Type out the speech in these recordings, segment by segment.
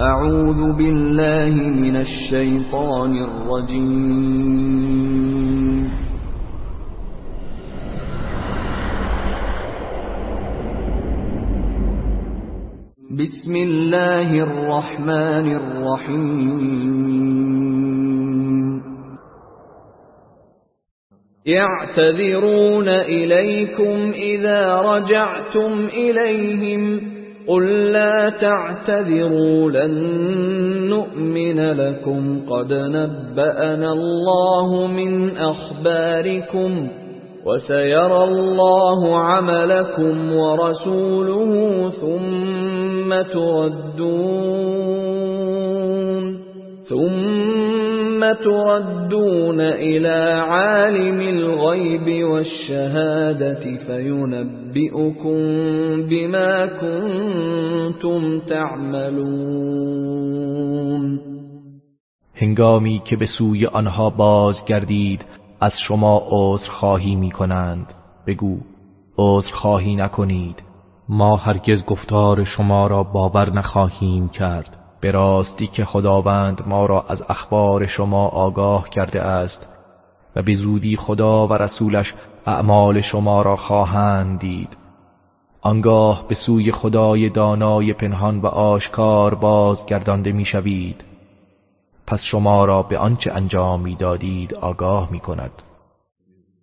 أعوذ بالله من الشیطان الرجیم بسم الله الرحمن الرحیم يعتذرون إليكم إذا رجعتم إليهم. قل لا تعتذروا لن نؤمن لكم قد نبأنا الله من أخباركم وسيرى الله عملكم ورسوله ثم تردون ثم تردون إلى عالم الغيب والشهادة فينبئكم بما كنتم تعملون هنگامی که به سوی آنها بازگردید از شما عذر خواهی می کنند بگو عذر خواهی نکنید. ما هرگز گفتار شما را باور نخواهیم کرد. به راستی که خداوند ما را از اخبار شما آگاه کرده است و به زودی خدا و رسولش اعمال شما را خواهند دید. آنگاه به سوی خدای دانای پنهان و آشکار بازگردانده می‌شوید پس شما را به آنچه انجام می‌دادید آگاه می کند.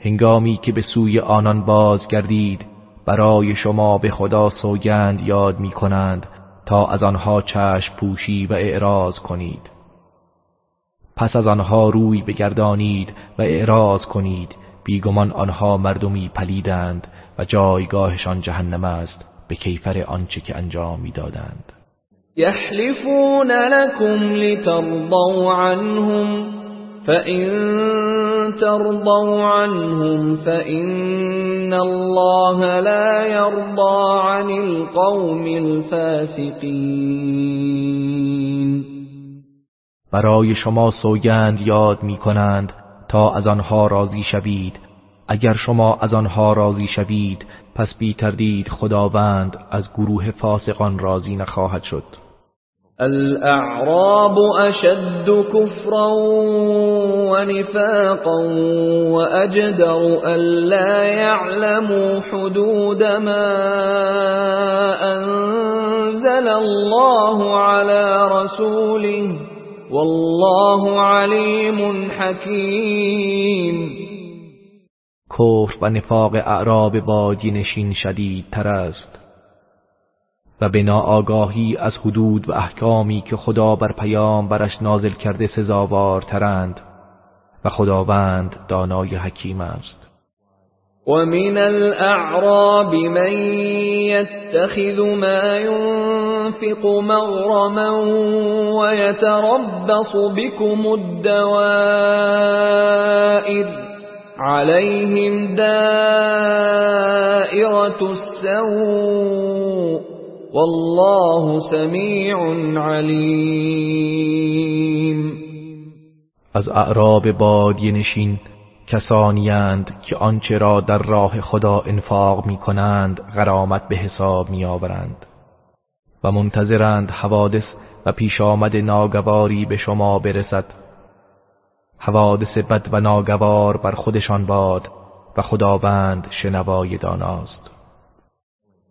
هنگامی که به سوی آنان بازگردید برای شما به خدا سوگند یاد می کنند تا از آنها چشم پوشی و اعراض کنید. پس از آنها روی بگردانید و اعراض کنید. بیگمان آنها مردمی پلیدند و جایگاهشان جهنم است به کیفر آنچه که انجام می‌دادند. یحلفون لكم لترضوا عنهم. فإن ترضوا عنهم فإن الله لا يرضى عن القوم الفاسقين برای شما سوگند یاد می کنند تا از آنها راضی شوید. اگر شما از آنها راضی شوید پس بی تردید خداوند از گروه فاسقان راضی نخواهد شد. الأعراب أشد كفرا ونفاقا وأجدر ألا يعلموا حدود ما أنزل الله على رسوله والله عليم حكيم. کفر و نفاق اعراب بادی نشین شدید تر است. و به ناآگاهی از حدود و احکامی که خدا بر پیام برش نازل کرده سزاوارترند و خداوند دانای حکیم است. ومن الأعراب من يتخذ ما ينفق مغرما ويتربص بكم الدوائر عليهم دائرة السوء والله سمیع علیم از اعراب بادی نشین کسانیند که آنچه را در راه خدا انفاق می کنند غرامت به حساب می آورند و منتظرند حوادث و پیش آمد ناگواری به شما برسد. حوادث بد و ناگوار بر خودشان باد و خداوند شنوای داناست.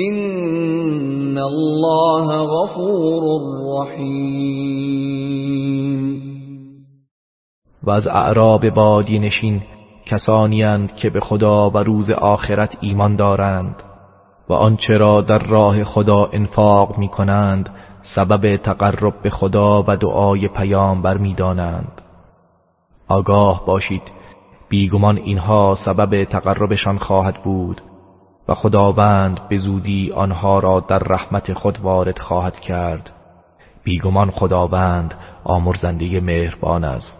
ان الله غفور رحیم و از اعراب بادی نشین کسانی که به خدا و روز آخرت ایمان دارند و آنچه را در راه خدا انفاق می کنند سبب تقرب به خدا و دعای پیامبر می دانند آگاه باشید بیگمان اینها سبب تقربشان خواهد بود. و خداوند به زودی آنها را در رحمت خود وارد خواهد کرد. بیگمان خداوند آمرزنده مهربان است.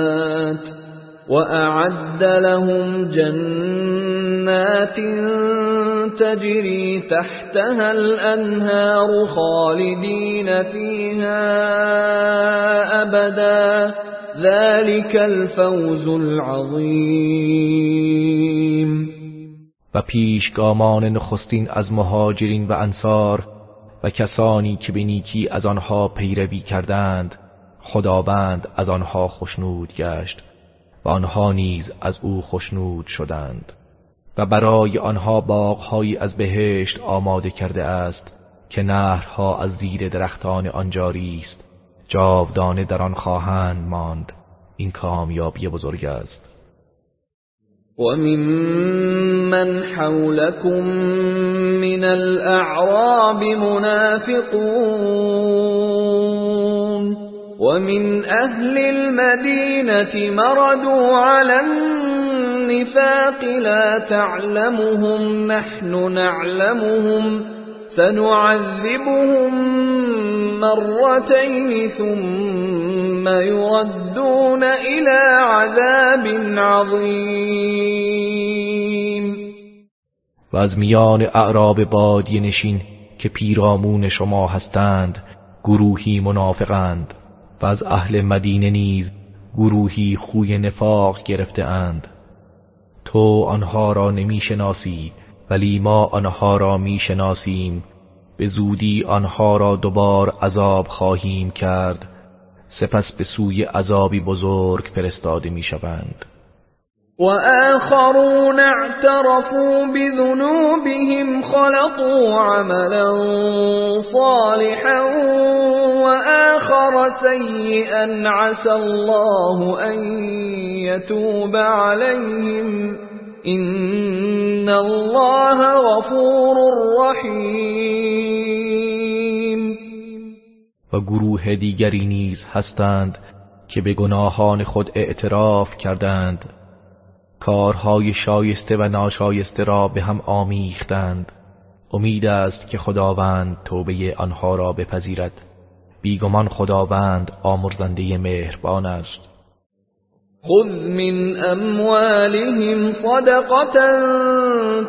وأعد لهم جنات تجري تحتها الأنهار خالدين فيها أبدا ذلك الفوز العظيم. و پیشگامان نخستین از مهاجرین و انصار و کسانی که به نیکی از آنها پیروی کردند خداوند از آنها خشنود گشت. و آنها نیز از او خشنود شدند. و برای آنها باغهایی از بهشت آماده کرده است که نهرها از زیر درختان آن جاری است. جاودانه در آن خواهند ماند. این کامیابی بزرگ است. وممن حولكم من الأعراب منافقون. ومن أهل المدينة مردوا على النفاق لا تعلمهم نحن نعلمهم سنعذبهم مرتين ثم يردون إلى عذاب عظیم و از میان اعراب بادی نشین که پیرامون شما هستند گروهی منافقند. و از اهل مدینه نیز گروهی خوی نفاق گرفته اند. تو آنها را نمی‌شناسی ولی ما آنها را می‌شناسیم. به زودی آنها را دوبار عذاب خواهیم کرد. سپس به سوی عذابی بزرگ فرستاده می‌شوند. وآخرون اعترفوا بذنوبهم خلطوا عملا صالحا وآخر سيئا عسى الله أن يتوب عليهم. إن الله غفور رحیم و گروه دیگری نیز هستند که به گناهان خود اعتراف کردند. کارهای شایسته و ناشایسته را به هم آمیختند. امید است که خداوند توبه آنها را بپذیرد. بیگمان خداوند آمرزنده مهربان است. خذ من اموالهم صدقة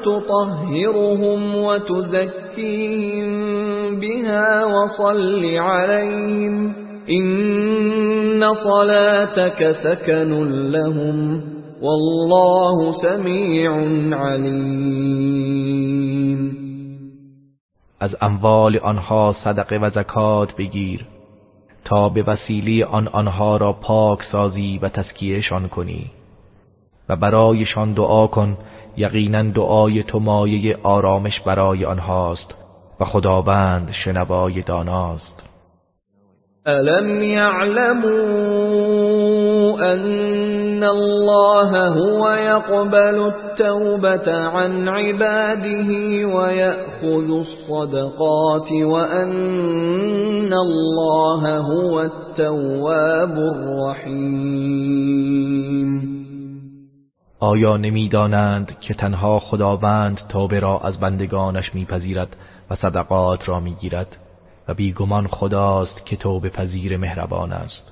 تطهرهم وتزكيهم بها وصل عليهم. إن صلاتك سكن لهم. والله سمیع علیم از اموال آنها صدقه و زکات بگیر تا به وسیله آن آنها را پاک سازی و تسکیهشان کنی و برایشان دعا کن یقینا دعای تو مایه آرامش برای آنهاست و خداوند شنوای داناست. ألم يعلموا أن الله هو يقبل التوبة عن عباده ويأخذ الصدقات وأن الله هو التواب الرحيم. آیا نمی‌دانند که تنها خداوند توبه را از بندگانش میپذیرد و صدقات را می‌گیرد؟ و بیگمان خداست که توبه پذیر مهربان است.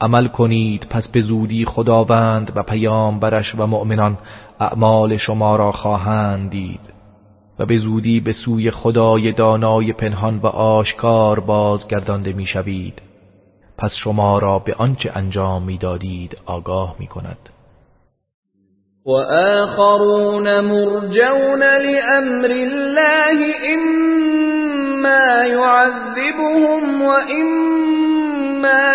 عمل کنید پس به زودی خداوند و پیامبرش و مؤمنان اعمال شما را خواهند دید و به زودی به سوی خدای دانای پنهان و آشکار بازگردانده می‌شوید. پس شما را به آنچه انجام می‌دادید آگاه می کند و آخرون مرجون لأمر الله اما يعذبهم و اما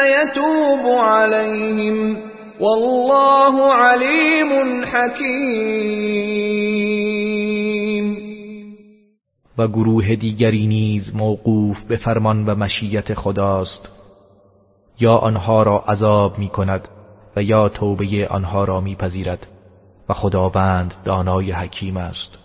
يتوب عليهم والله علیم حکیم و گروه دیگری نیز موقوف به فرمان و مشیت خداست. یا آنها را عذاب می کند و یا توبه آنها را میپذیرد و خداوند دانای حکیم است.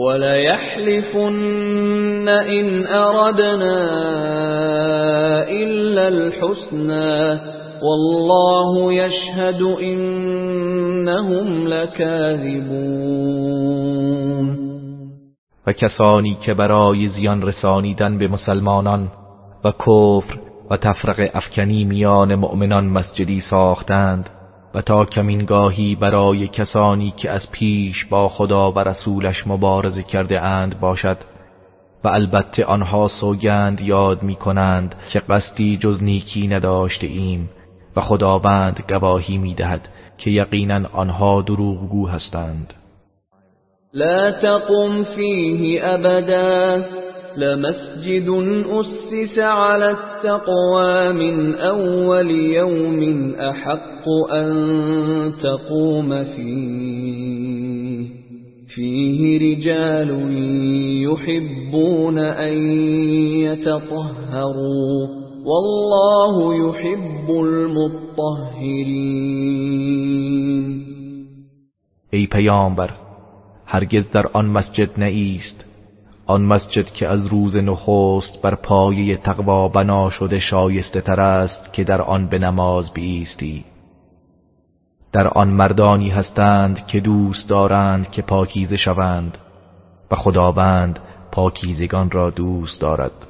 وليحلفن إن أردنا إلا الحسنى والله يشهد إنهم لكاذبون و کسانی که برای زیان رسانیدن به مسلمانان و کفر و تفرق افکنی میان مؤمنان مسجدی ساختند و تا کمینگاهی برای کسانی که از پیش با خدا و رسولش مبارزه کرده اند باشد و البته آنها سوگند یاد می کنند که قصدی جز نیکی نداشته ایم و خداوند گواهی می دهد که یقینا آنها دروغگو هستند. لا تقم فيه أبدا لمسجد أسس على التقوى من أول يوم أحق أن تقوم فيه. فيه رجال يحبون أن يتطهروا والله يحب المطهرين. ای پیامبر هرگز در آن مسجد نیست آن مسجد که از روز نخست بر پایه تقوا بنا شده شایسته تر است که در آن به نماز بیستی. در آن مردانی هستند که دوست دارند که پاکیزه شوند و خداوند پاکیزگان را دوست دارد.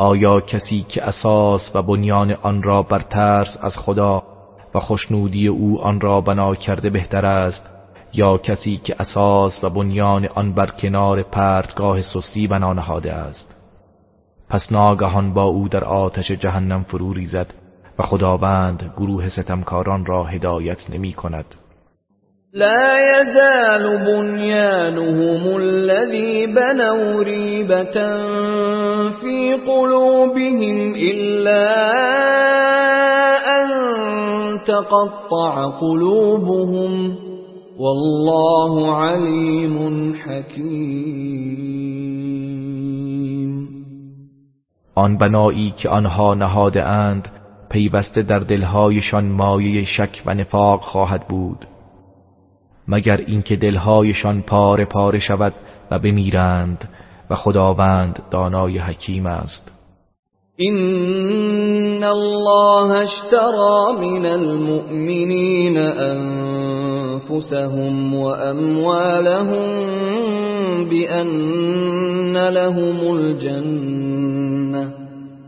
آیا کسی که اساس و بنیان آن را بر ترس از خدا و خوشنودی او آن را بنا کرده بهتر است یا کسی که اساس و بنیان آن بر کنار پرتگاه سستی بنا نهاده است؟ پس ناگهان با او در آتش جهنم فرو ریزد و خداوند گروه ستمکاران را هدایت نمی کند. لا يزال بنيانهم الذي بنوا ريبة في قلوبهم إلا أن تقطع قلوبهم والله عليم حكيم. آن بنایی که آنها نهاده اند پیوسته در دلهایشان مایه شک و نفاق خواهد بود. مگر اینکه دلهایشان پاره پاره شود و بمیرند و خداوند دانای حکیم است. این الله اشترى من المؤمنین انفسهم واموالهم بأن لهم الجنه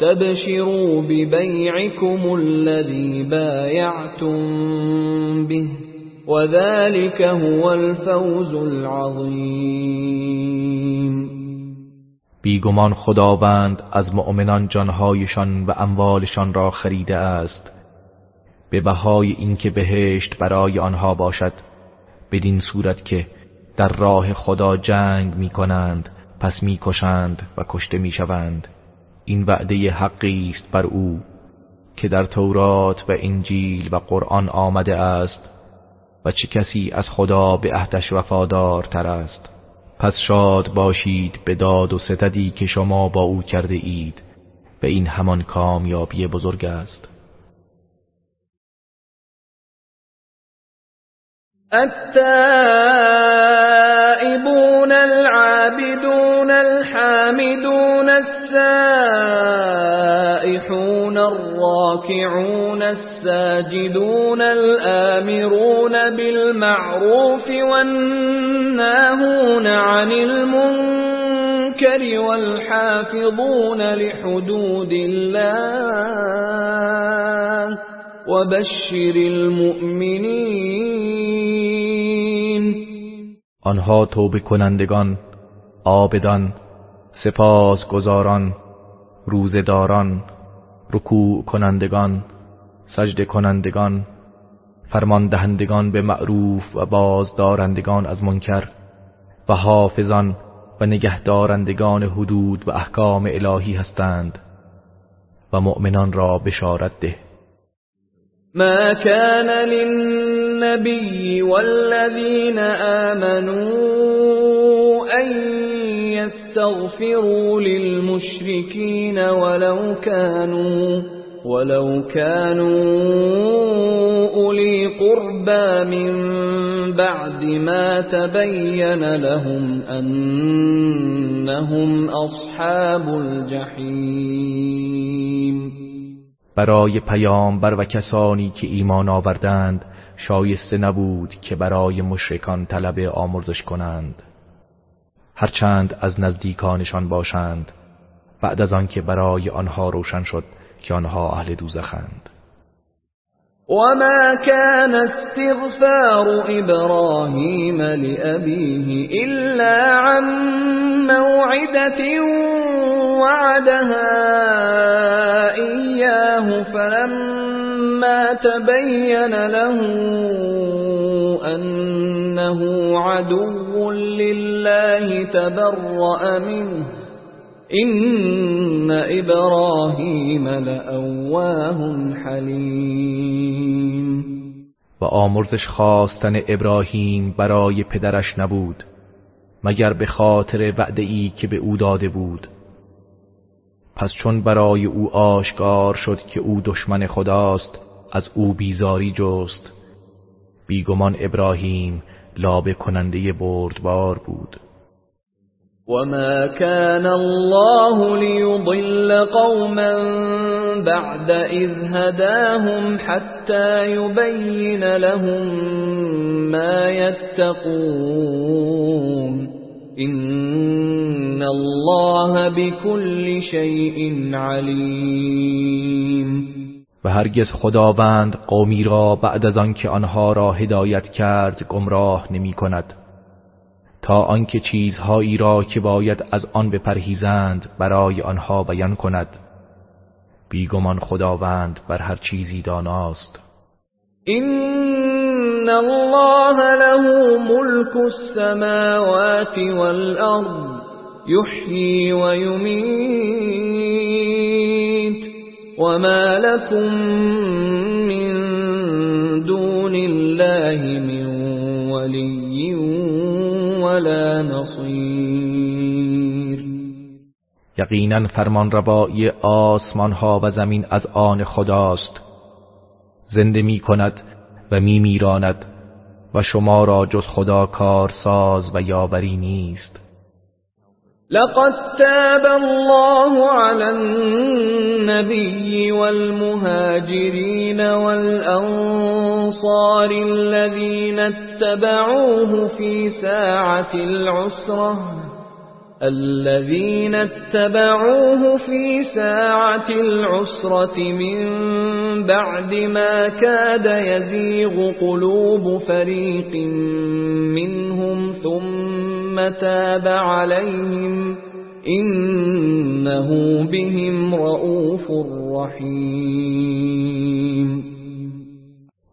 فاستبشروا ببيعكم الذي بايعتم به وذلك هو الفوز العظیم بیگمان خداوند از مؤمنان جانهایشان و اموالشان را خریده است. به بهای اینکه بهشت برای آنها باشد بدین صورت که در راه خدا جنگ می کنند پس می کشند و کشته می شوند این وعده حقی است بر او که در تورات و انجیل و قرآن آمده است و چه کسی از خدا به عهدش وفادار تر است. پس شاد باشید به داد و ستدی که شما با او کرده اید و این همان کامیابی بزرگ است. التائبون الراكعون الساجدون الآمرون بالمعروف والناهون عن المنكر والحافظون لحدود الله وبشر المؤمنين. آنها توبه کنندگان آبدان سپاس گزاران روزداران رکوع کنندگان سجد کنندگان فرمان دهندگان به معروف و بازدارندگان از منکر و حافظان و نگهدارندگان حدود و احکام الهی هستند و مؤمنان را بشارت ده. ما كان للنبي والذين آمنوا أن يستغفروا للمشركين ولو كانوا ولو كانوا أولي قربى من بعد ما تبين لهم أنهم أصحاب الجحيم برای پیامبر و کسانی که ایمان آوردند شایسته نبود که برای مشرکان طلب آمرزش کنند. هرچند از نزدیکانشان باشند بعد از آنکه برای آنها روشن شد که آنها اهل دوزخند. وما كان استغفار إبراهيم لأبيه إلا عن موعدة وعدها إياه فلما تبين له أنه عدو لله تبرأ منه. إن إبراهيم لأواه حليم. و آمرزش خواستن ابراهیم برای پدرش نبود مگر به خاطر وعده ای که به او داده بود. پس چون برای او آشکار شد که او دشمن خداست از او بیزاری جست. بیگمان ابراهیم لابه کننده بردبار بود. وما كان الله ليضل قوما بعد إذ هداهم حتى يبين لهم ما يتقون. إن الله بكل شيء عليم. و هرگز خداوند قومی را بعد از آنکه آنها را هدایت کرد گمراه نمی کند تا آنکه چیزهایی را که باید از آن بپرهیزند برای آنها بیان کند. بیگمان خداوند بر هر چیزی داناست. إن الله له ملك السماوات والأرض يحيي ويميت. وما لكم من دون الله من ولي ولا نصير. یقینا فرمان روایی آسمان ها و زمین از آن خداست. زنده می کند و می میراند و شما را جز خدا کارساز و یاوری نیست. لقد تاب الله على النبي والمهاجرين والأنصار الذين اتبعوه في ساعة العسرة. الذين اتبعوه في ساعة العسرة من بعد ما كاد يزيغ قلوب فريق منهم ثم تاب عليهم إنه بهم رؤوف رحيم.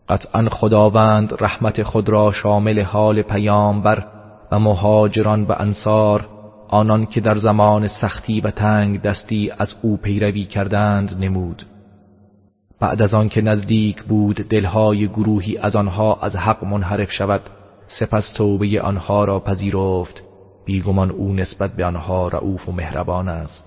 قطعا خداوند رحمت خود را شامل حال پیامبر و مهاجران و انصار آنان که در زمان سختی و تنگ دستی از او پیروی کردند نمود. بعد از آن که نزدیک بود دلهای گروهی از آنها از حق منحرف شود سپس توبه آنها را پذیرفت. بیگمان او نسبت به آنها رعوف و مهربان است.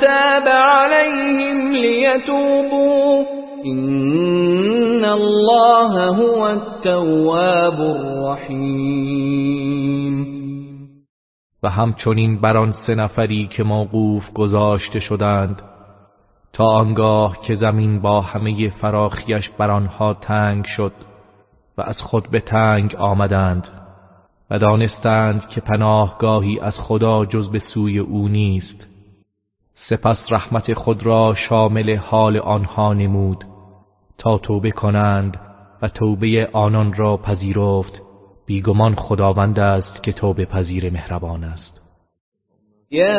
تاب عليهم ليتوبوا. إن الله هو التواب الرحیم و همچنین بر آن سه نفری که موقوف گذاشته شدند تا آنگاه که زمین با همه فراخیش بر آنها تنگ شد و از خود به تنگ آمدند و دانستند که پناهگاهی از خدا جز به سوی او نیست. سپس رحمت خود را شامل حال آنها نمود تا توبه کنند و توبه آنان را پذیرفت. بیگمان خداوند است که توبه پذیر مهربان است. يا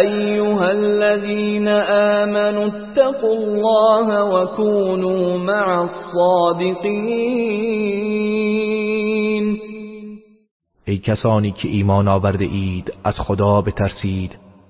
أيها الذين آمنوا اتقوا الله وكونوا مع الصادقين ای کسانی که ایمان آورده اید از خدا بترسید.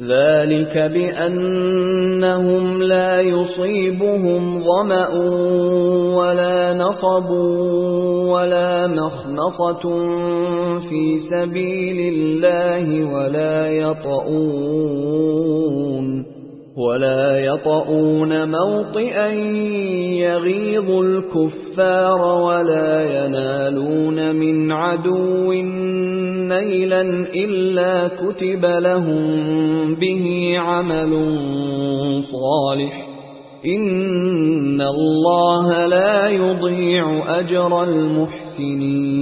ذلك بأنهم لا يصيبهم ظمأ ولا نصب ولا مخمصة في سبيل الله ولا يطؤون. ولا يطؤون موطئا يغيظ الكفار ولا ينالون من عدو نيلا إلا كتب لهم به عمل صالح. إن الله لا يضيع أجر المحسنين.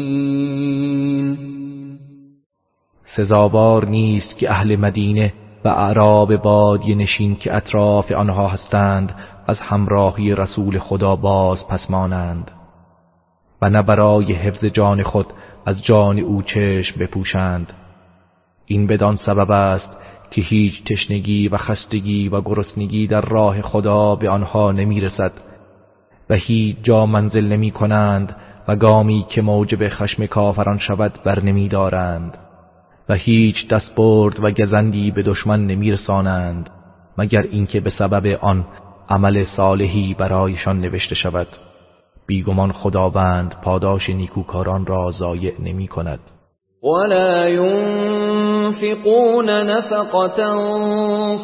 سزاوار نیست که أهل مدینه و اعراب بادی نشین که اطراف آنها هستند از همراهی رسول خدا باز پس مانند. و نه برای حفظ جان خود از جان او چشم بپوشند. این بدان سبب است که هیچ تشنگی و خستگی و گرسنگی در راه خدا به آنها نمی‌رسد و هیچ جا منزل نمی کنند و گامی که موجب خشم کافران شود بر نمی دارند. و هیچ دستبرد و گزندی به دشمن نمیرسانند مگر اینکه به سبب آن عمل صالحی برایشان نوشته شود. بیگمان خداوند پاداش نیکوکاران را ضایع نمی کند ولا ينفقون نفقة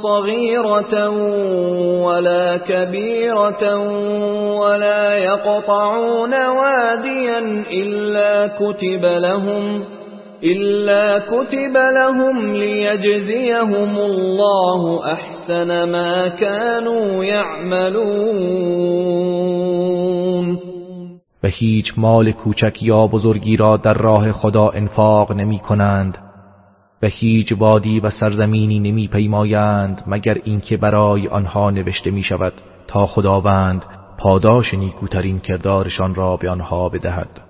صغيرة ولا كبيرة ولا يقطعون واديا إلا كتب لهم إلا كتب لهم ليجزيهم الله أحسن ما كانوا يعملون. و هیچ مال کوچک یا بزرگی را در راه خدا انفاق نمی کنند و هیچ وادی و سرزمینی نمی پیمایند مگر اینکه برای آنها نوشته می شود تا خداوند پاداش نیکوترین کردارشان را به آنها بدهد.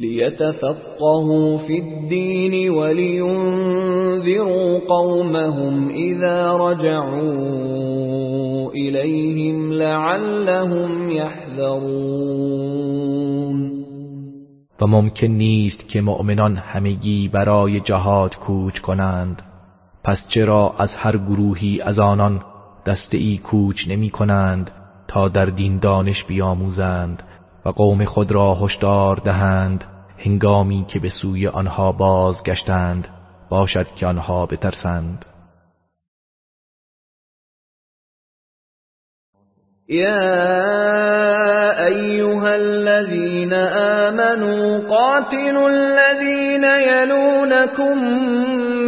ليتفقهوا في الدين ولينذروا قومهم إذا رجعوا إليهم لعلهم يحذرون و ممکن نیست که مؤمنان همگی برای جهاد کوچ کنند. پس چرا از هر گروهی از آنان دسته ای کوچ نمی کنند تا در دین دانش بیاموزند؟ و قوم خود را هشدار دهند هنگامی که به سوی آنها بازگشتند باشد که آنها بترسند. يا أيها الذين آمنوا قاتلوا الذين يلونكم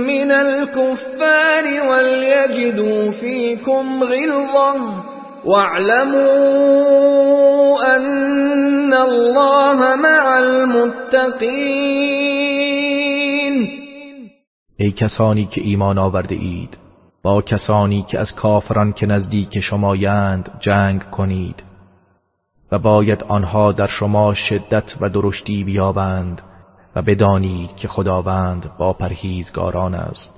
من الكفار وليجدوا فيكم غلظة واعلموا ان الله مع المتقین ای کسانی که ایمان آورده اید با کسانی که از کافران که نزدیک شمایند جنگ کنید و باید آنها در شما شدت و درشتی بیابند و بدانید که خداوند با پرهیزگاران است.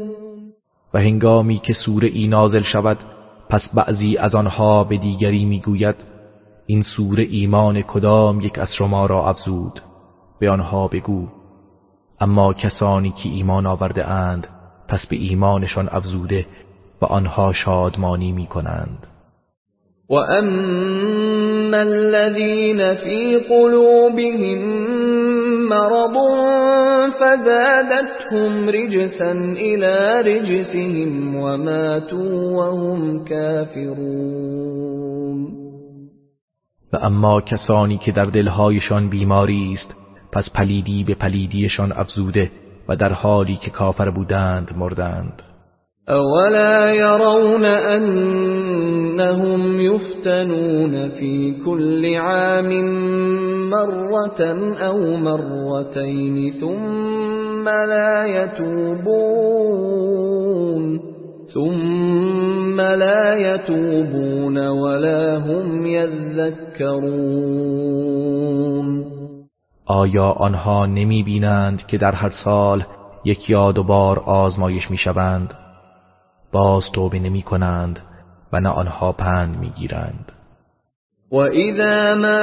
و هنگامی که سوره ای نازل شود پس بعضی از آنها به دیگری می‌گوید این سوره ایمان کدام یک از شما را افزود؟ به آنها بگو. اما کسانی که ایمان آورده اند پس به ایمانشان افزوده و آنها شادمانی می کنند و اما الذین فی قلوبهم مرض فزادتهم رجسا إلى رجسهم وماتوا وهم كافرون و اما کسانی که در دلهایشان بیماری است پس پلیدی به پلیدیشان افزوده و در حالی که کافر بودند مردند. اولا يرون انهم يفتنون في كل عام مرة او مرتين ثم لا يتوبون ثم لا يتوبون ولا هم يذكرون آیا آنها نمی بینند که در هر سال یک یا دو بار آزمایش می شوند باز توبه نمی کنند و نه آنها پند می گیرند و اذا ما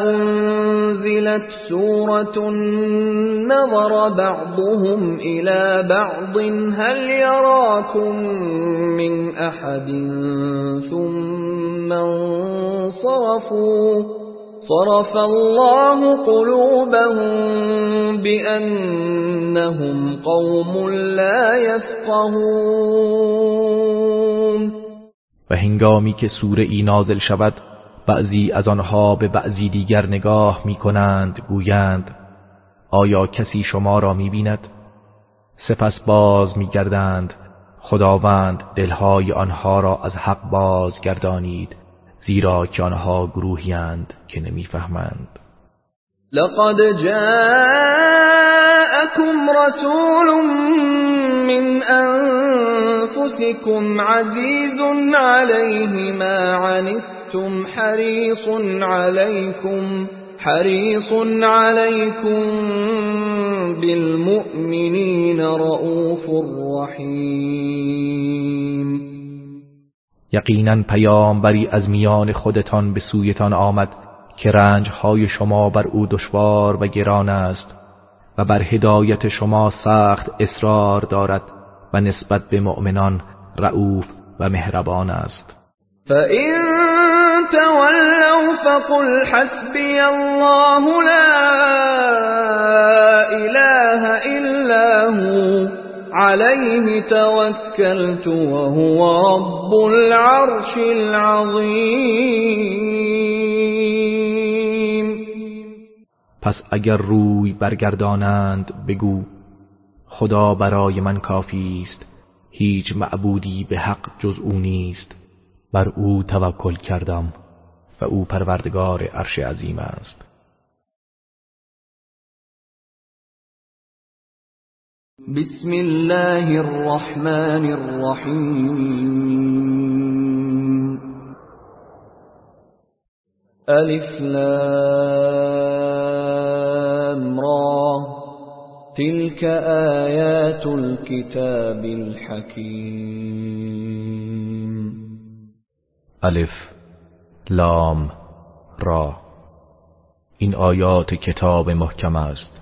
انزلت سورة نظر بعضهم الى بعض هل يراكم من احد ثم انصرفوا صرف الله قلوبهم بأنهم قوم لا يفقهون. و هنگامی که سوره ای نازل شود بعضی از آنها به بعضی دیگر نگاه می کنند گویند آیا کسی شما را می بیند؟ سپس باز می گردند خداوند دلهای آنها را از حق باز گردانید زیرا که آنها گروهیند که نمی‌فهمند. لقد جاءكم رسول من انفسكم عزيز عليه ما عنتم حريص عليكم حريص عليكم بالمؤمنين رؤوف رحيم یقینا پیامبری از میان خودتان به سویتان آمد که رنجهای شما بر او دشوار و گران است و بر هدایت شما سخت اصرار دارد و نسبت به مؤمنان رعوف و مهربان است. فَإِن تَوَلَّوْا فَقُلْ حَسْبِيَ اللَّهُ لَا إِلَٰهَ إِلَّا هُوَ عَلَيْهِ تَوَكَّلْتُ وَهُوَ رَبُّ الْعَرْشِ الْعَظِيمِ. پس اگر روی برگردانند بگو خدا برای من کافی است. هیچ معبودی به حق جز او نیست. بر او توکل کردم و او پروردگار عرش عظیم است. بسم الله الرحمن الرحیم الف لام را تلك آیات الكتاب الحکیم الف لام را این آیات کتاب محکم است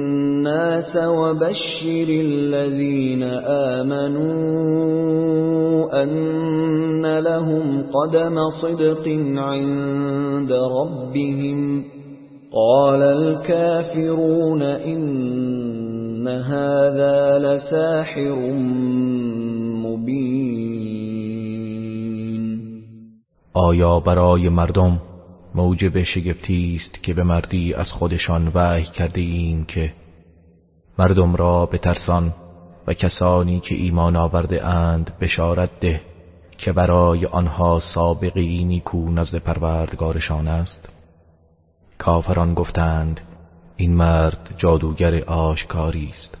وبشر الذين آمنوا أن لهم قدم صدق عند ربهم. قال الكافرون إن هذا لساحر مبين. آیا برای مردم موجب شگفتی است که به مردی از خودشان وحی کرده ایم که مردم را به ترسان و کسانی که ایمان آورده اند بشارت ده که برای آنها سابقی نیکو نزد پروردگارشان است. کافران گفتند این مرد جادوگر آشکاری است.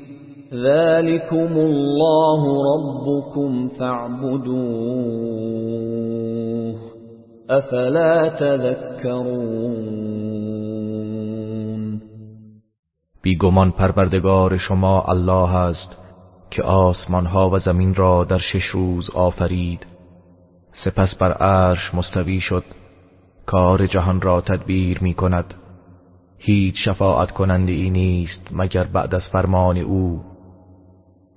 ذلكم الله ربكم فاعبدوه افلا تذكرون بیگمان پروردگار شما الله است که آسمان ها و زمین را در شش روز آفرید. سپس بر عرش مستوی شد. کار جهان را تدبیر می کند. هیچ شفاعت کننده ای نیست مگر بعد از فرمان او.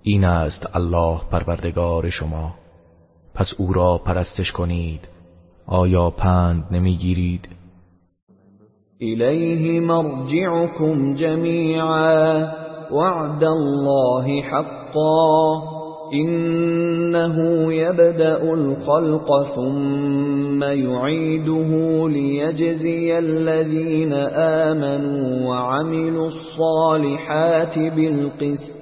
این است الله پروردگار شما. پس او را پرستش کنید. آیا پند نمی‌گیرید؟ الیه مرجعکم جمیعا. وعد الله حقا. انه یبدأ الخلق ثم يعيده ليجزي الذين آمنوا وعملوا الصالحات بالقسط.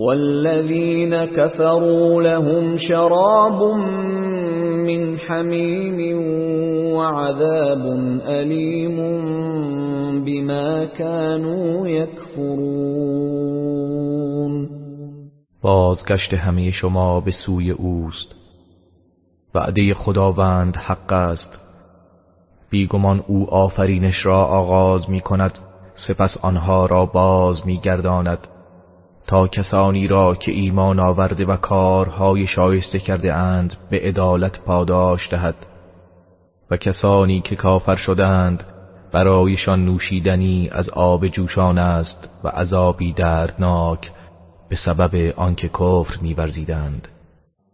والذين كفروا لهم شراب من حميم وعذاب أليم بما كانوا يكفرون. بازگشت همه شما به سوی اوست. وعده خداوند حق است. بیگمان او آفرینش را آغاز می کند سپس آنها را باز می گرداند تا کسانی را که ایمان آورده و کارهای شایسته کرده اند به عدالت پاداش دهد و کسانی که کافر شدند برایشان نوشیدنی از آب جوشان است و عذابی دردناک به سبب آنکه کفر می‌ورزیدند.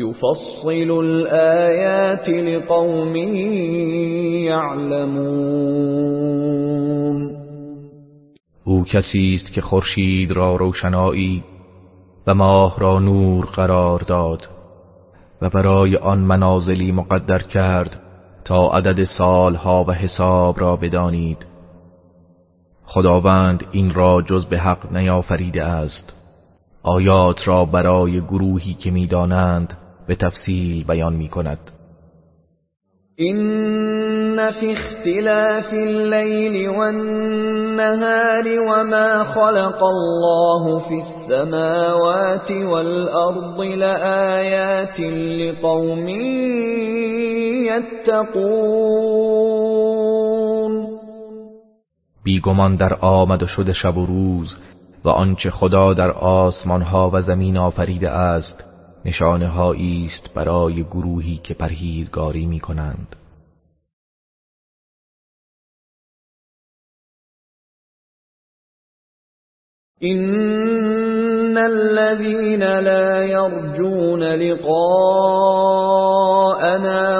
يفصل الآيات لقوم يعلمون. او کسی است که خورشید را روشنایی و ماه را نور قرار داد و برای آن منازلی مقدر کرد تا عدد سالها و حساب را بدانید. خداوند این را جز به حق نیافریده است. آیات را برای گروهی که می‌دانند به تفصیل بیان می کند إن في اختلاف الليل والنهار وما خلق الله في السماوات والأرض لآيات لقوم يتقون. بیگمان در آمد و شد شب و روز و آنچه خدا در آسمان ها و زمین آفریده است نشانه است برای گروهی که پرهیزگاری می کنند إن الذين لا يرجون لقاءنا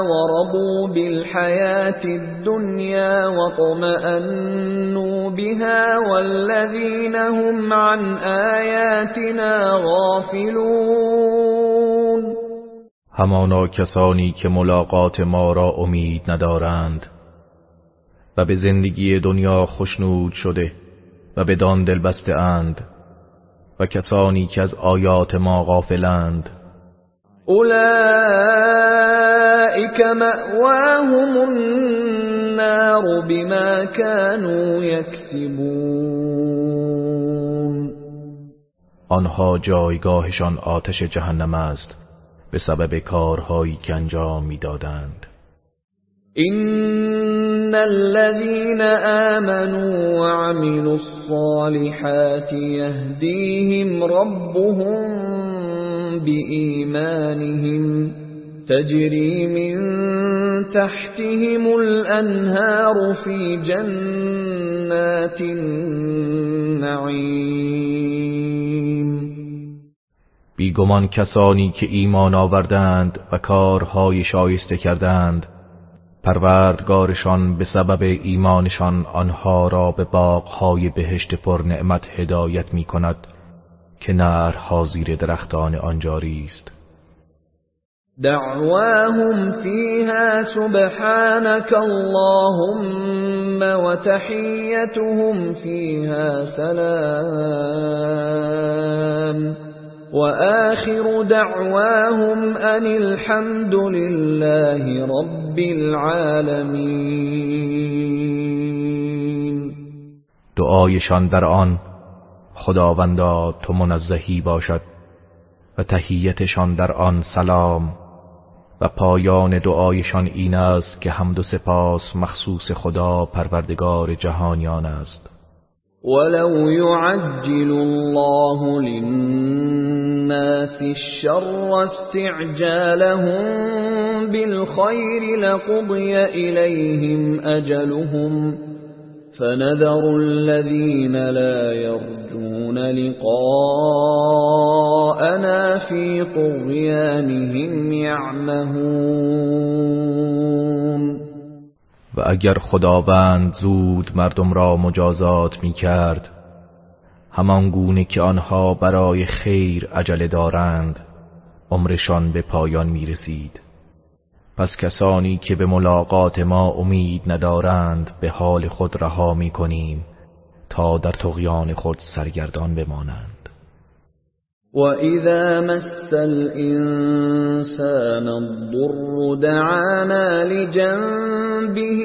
ورضوا بالحياة الدنيا واطمأنوا بها والذين هم عن آياتنا غافلون همانا کسانی که ملاقات ما را امید ندارند و به زندگی دنیا خشنود شده و به دان دل بسته اند و کسانی که از آیات ما غافلند. اولئک مأواهم النار بما كانوا یکسبون. آنها جایگاهشان آتش جهنم است. به سبب کارهایی که انجام می‌دادند. إن الذين آمنوا وعملوا الصالحات يهديهم ربهم بإيمانهم تجري من تحتهم الأنهار في جنات النعيم بیگمان کسانی که ایمان آوردند و کارهای شایسته کردند پروردگارشان به سبب ایمانشان آنها را به باغهای بهشت پر نعمت هدایت می کند که نرها زیر درختان آن جاری است دعواهم فيها سبحانك اللهم وتحيتهم فيها سلام. وآخر دعواهم أن الحمد لله رب العالمين. دعایشان در آن خداوندا تو منزهی باشد و تهیتشان در آن سلام و پایان دعایشان این است که حمد و سپاس مخصوص خدا پروردگار جهانیان است. ولو يعجل الله للناس الشر استعجالهم بالخير لقضي إليهم أجلهم فنذر الذين لا يرجون لقاءنا في طغيانهم يعمهون. و اگر خداوند زود مردم را مجازات می کرد همان گونه که آنها برای خیر عجله دارند عمرشان به پایان می رسید پس کسانی که به ملاقات ما امید ندارند به حال خود رها می کنیم تا در تغیان خود سرگردان بمانند. وَإِذَا مَسَّ الْإِنسَانَ الضُّرُّ دَعَانَا لِجَنبِهِ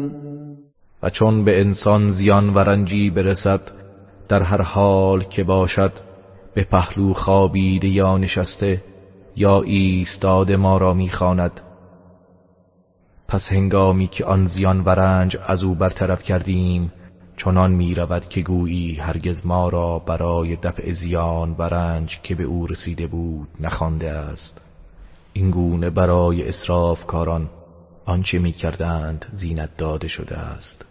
و چون به انسان زیان و رنجی برسد در هر حال که باشد به پهلو خوابیده یا نشسته یا ایستاده ما را می‌خواند. پس هنگامی که آن زیان و رنج از او برطرف کردیم چنان می رود که گویی هرگز ما را برای دفع زیان و رنج که به او رسیده بود نخوانده است. این گونه برای اصراف کاران آنچه می کردند زینت داده شده است.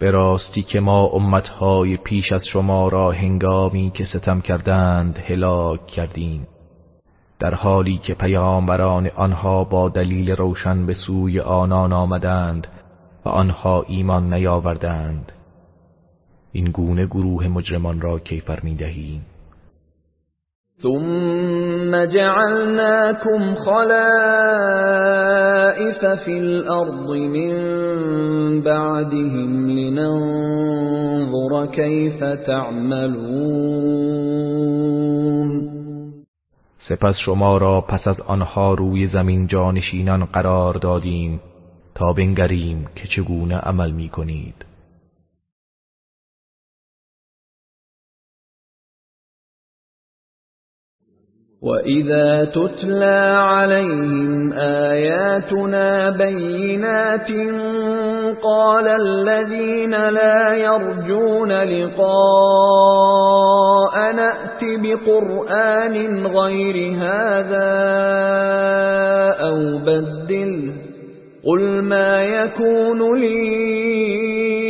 به راستی که ما امتهای پیش از شما را هنگامی که ستم کردند هلاک کردیم. در حالی که پیامبران آنها با دلیل روشن به سوی آنان آمدند و آنها ایمان نیاوردند. این گونه گروه مجرمان را کیفر می دهیم ثم جعلناكم خلائف في الأرض من بعدهم لننظر كيف تعملون سپس شما را پس از آنها روی زمین جانشینان قرار دادیم تا بنگریم که چگونه عمل می کنید وَإِذَا تُتْلَى عَلَيْهِمْ آيَاتُنَا بَيِّنَاتٍ قَالَ الَّذِينَ لَا يَرْجُونَ لِقَاءَ نَأْتِ بِقُرْآنٍ غَيْرِ هَذَا أَوْ بَدِّلْهُ قُلْ مَا يَكُونُ لِي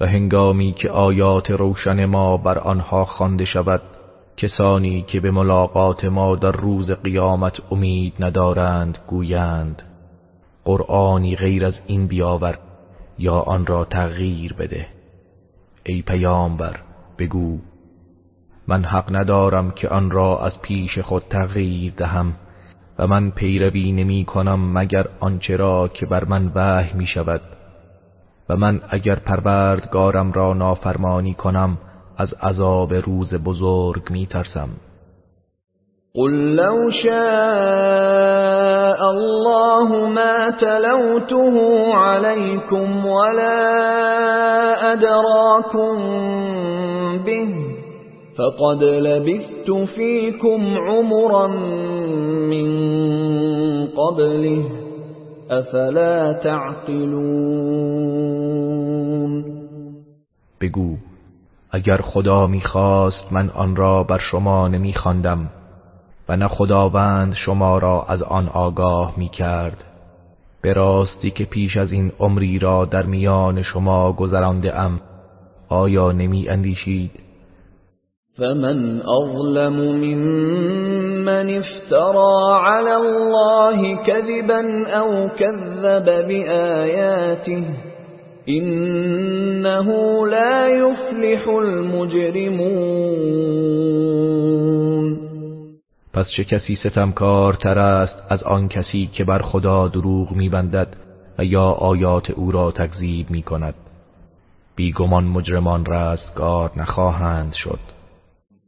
و هنگامی که آیات روشن ما بر آنها خوانده شود کسانی که به ملاقات ما در روز قیامت امید ندارند گویند قرآنی غیر از این بیاور یا آن را تغییر بده. ای پیامبر بگو من حق ندارم که آن را از پیش خود تغییر دهم و من پیروی نمی کنم مگر آنچه را که بر من وحی می شود. و من اگر پروردگارم را نافرمانی کنم از عذاب روز بزرگ می ترسم قل لو شاء الله ما تلوته عليكم ولا أدراكم به فقد لبثت فيكم عمرا من قبله. أفلا تعقلون؟ بگو اگر خدا می‌خواست من آن را بر شما نمیخواندم و نه خداوند شما را از آن آگاه می‌کرد. به راستی که پیش از این عمری را در میان شما گذرانده ام آیا نمی اندیشید فمن اظلم ممن افترى على الله كذبا او كذب بآياته انه لا يفلح المجرمون. پس چه کسی تر است از آن کسی که بر خدا دروغ میبندد و یا آیات او را تکذیب می کند بیگمان مجرمان رستگار نخواهند شد.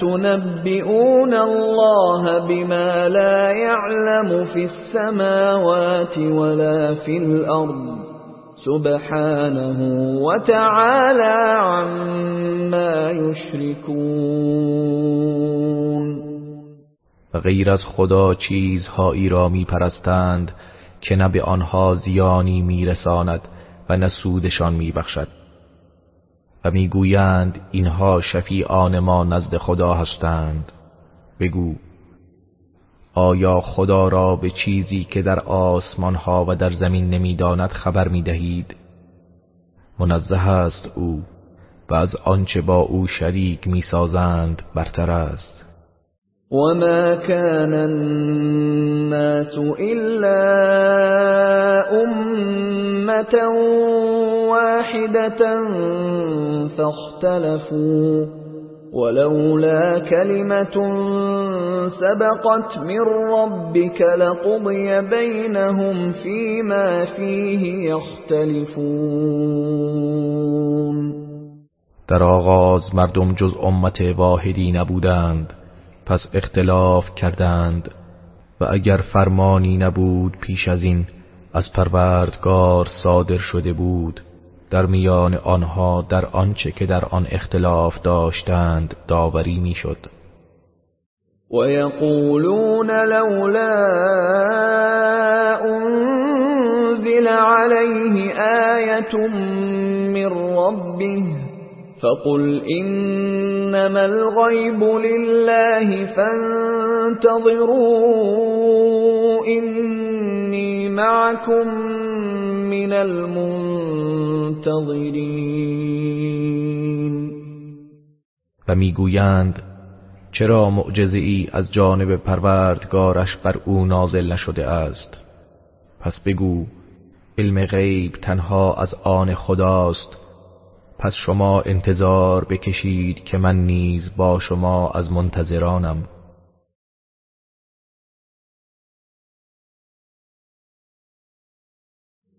قل تنبئون الله بما لا يعلم في السماوات ولا في الأرض سبحانه وتعالى عما يشركون غیر از خدا چیزهایی را می پرستند که نه به آنها زیانی میرساند و نه سودشان میبخشد. و می‌گویند اینها شفیعان ما نزد خدا هستند بگو آیا خدا را به چیزی که در آسمان ها و در زمین نمی‌داند خبر می دهید؟ منزه است او و از آنچه با او شریک می‌سازند برتر است وما كان الناس إلا أمة واحدة فاختلفوا. ولولا كلمة سبقت من ربك لقضي بينهم فيما فيه يختلفون. در آغاز مردم جز امت واحدی نبودند پس اختلاف کردند. و اگر فرمانی نبود پیش از این از پروردگار صادر شده بود. در میان آنها در آنچه که در آن اختلاف داشتند داوری می‌شد. و یقولون لولا انزل علیه آیت من ربه فقل انما الغيب لله فانتظروا اني معكم من المنتظرین. و می‌گویند چرا معجزه ای از جانب پروردگارش بر او نازل نشده است؟ پس بگو علم غیب تنها از آن خداست. پس شما انتظار بکشید که من نیز با شما از منتظرانم.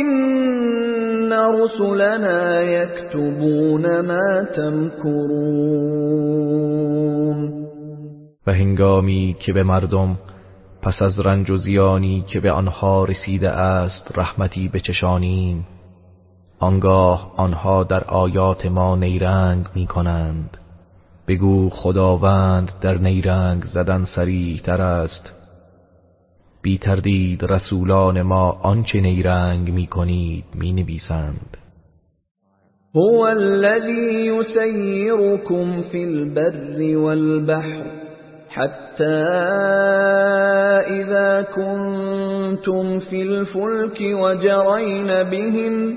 إِنَّ رُسُلَنَا يَكْتُبُونَ مَا تَمْكُرُونَ. و هنگامی که به مردم پس از رنج و زیانی که به آنها رسیده است رحمتی بچشانیم آنگاه آنها در آیات ما نیرنگ می کنند بگو خداوند در نیرنگ زدن سریح تر است. بی تردید رسولان ما آنچه نیرنگ می کنید می نویسند هو الذي يسيركم في البر والبحر حتى إذا كنتم في الفلك وجرين بهم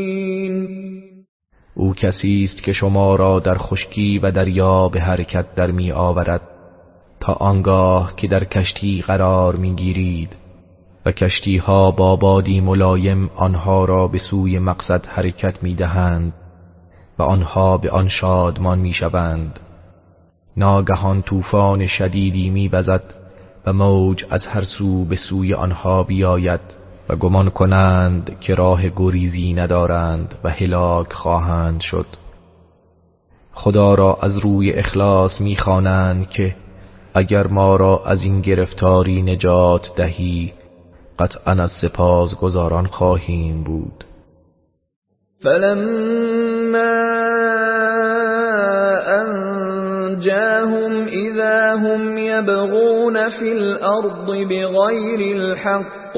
او کسی است که شما را در خشکی و دریا به حرکت در می آورد تا آنگاه که در کشتی قرار می گیرید و کشتی ها با بادی ملایم آنها را به سوی مقصد حرکت می دهند و آنها به آن شادمان می شوند. ناگهان طوفان شدیدی می بزد و موج از هر سو به سوی آنها بیاید. گمان کنند که راه گریزی ندارند و هلاک خواهند شد. خدا را از روی اخلاص می‌خوانند که اگر ما را از این گرفتاری نجات دهی قطعا از سپاس گذاران خواهیم بود. فلما انجاهم اذا هم يبغون في الارض بغير الحق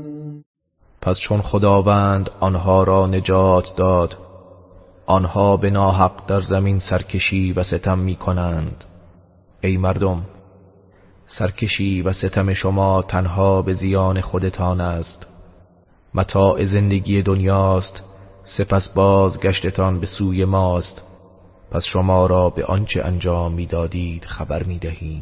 پس چون خداوند آنها را نجات داد آنها به ناحق در زمین سرکشی و ستم می کنند ای مردم سرکشی و ستم شما تنها به زیان خودتان است. متاع زندگی دنیاست سپس بازگشتتان به سوی ماست. پس شما را به آنچه انجام می‌دادید خبر می‌دهیم.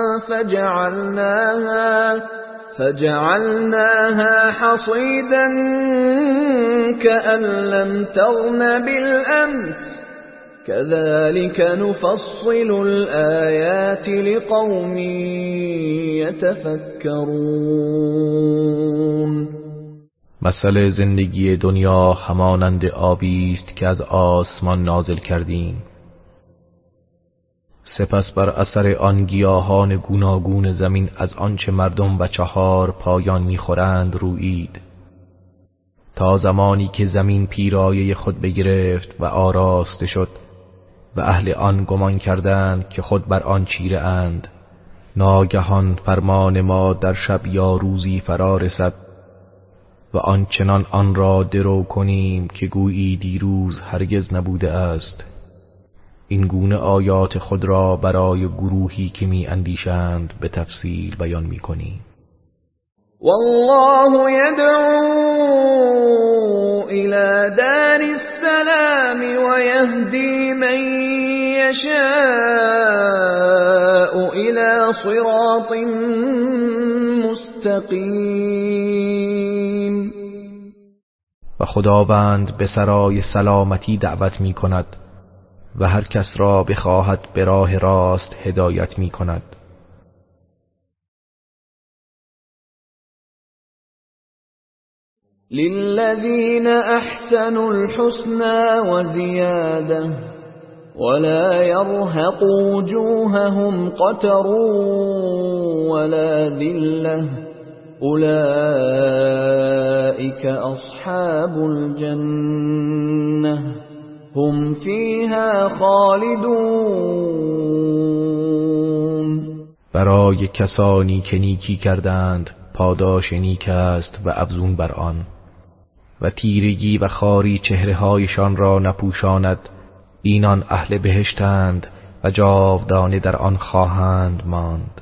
فجعلناها فجعلناها حصيدا كأن لم تغن بالأمس. كذلك نفصل الآيات لقوم يتفكرون. مثل زندگی دنیا همانند آبی است که از آسمان نازل کردیم. سپس بر اثر آن گیاهان گوناگون زمین از آنچه مردم و چهار پایان می‌خورند رویید تا زمانی که زمین پیرایه خود بگرفت و آراسته شد و اهل آن گمان کردند که خود بر آن چیره اند ناگهان فرمان ما در شب یا روزی فرا رسد و آنچنان آن را درو کنیم که گویی دیروز هرگز نبوده است. این گونه آیات خود را برای گروهی که می اندیشند به تفصیل بیان می کنیم والله يدعو إلى دار السلام ويهدي من يشاء إلى صراط مستقیم. و خداوند به سرای سلامتی دعوت می کند. و هر کس را بخواهد به راه راست هدایت می کند للذين احسنوا الحسنى وزياده ولا يرهق وجوههم قتر ولا ذله اولئك اصحاب الجنه هم فيها خالدون. برای کسانی که نیکی کردند پاداش نیک است و افزون بر آن. و تیرگی و خاری چهره هایشان را نپوشاند. اینان اهل بهشتند و جاودانه در آن خواهند ماند.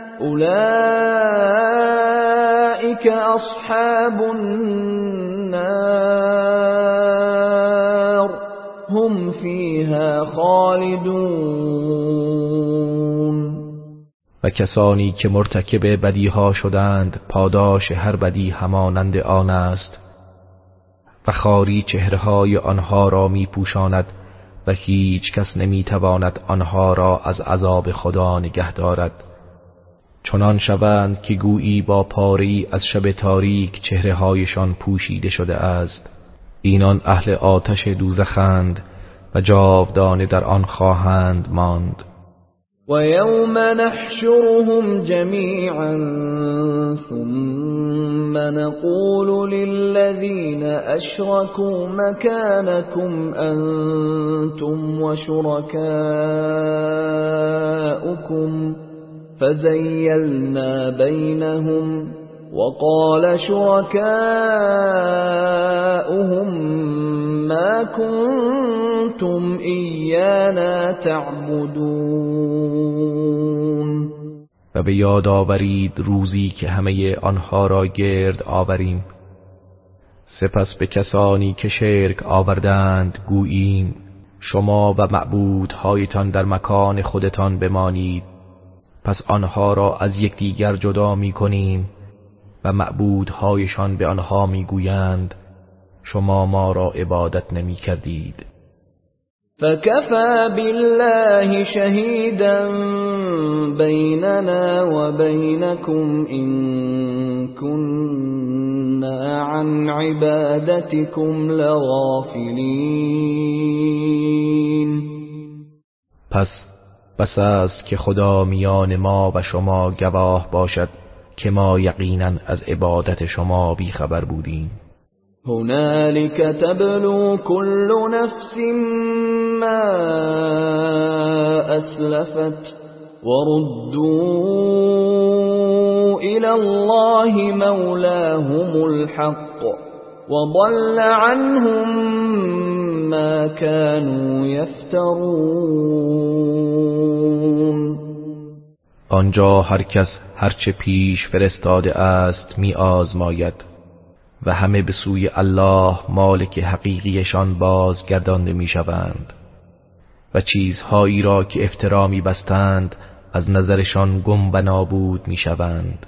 أولئك أصحاب النار. هم فيها خالدون. و کسانی که مرتکب بدیها شدند پاداش هر بدی همانند آن است. و خاری چهرهای آنها را می پوشاند و هیچ کس نمی تواند آنها را از عذاب خدا نگه دارد. چنان شوند که گویی با پاری از شب تاریک چهرههایشان پوشیده شده است. اینان اهل آتش دوزخند و جاودانه در آن خواهند ماند. ويوم نحشرهم جميعا ثم نقول للذين أشركوا مكانكم أنتم وشركاؤكم فزيلنا بينهم وقال شركاؤهم ما كنتم إيانا تعبدون و به یاد آورید روزی که همه آنها را گرد آوریم. سپس به کسانی که شرک آوردند گوییم شما و معبودهایتان در مکان خودتان بمانید. پس آنها را از یکدیگر جدا می کنیم و معبودهایشان به آنها می‌گویند شما ما را عبادت نمی کردید فكفى بالله شهيدا بيننا وبينكم إن كنا عن عبادتكم لغافلين. پس بس است که خدا میان ما و شما گواه باشد که ما یقینا از عبادت شما بیخبر بودیم. هنالك تبلو كل نفس ما اسلفت وردوا الى الله مولاهم الحق وضل عنهم ما كانوا يفترون. آنجا هر کس هرچه پیش فرستاده است می آزماید و همه به سوی الله مالک حقیقیشان بازگردانده می شوند و چیزهایی را که افترا می بستند از نظرشان گم و نابود می شوند.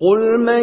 قل من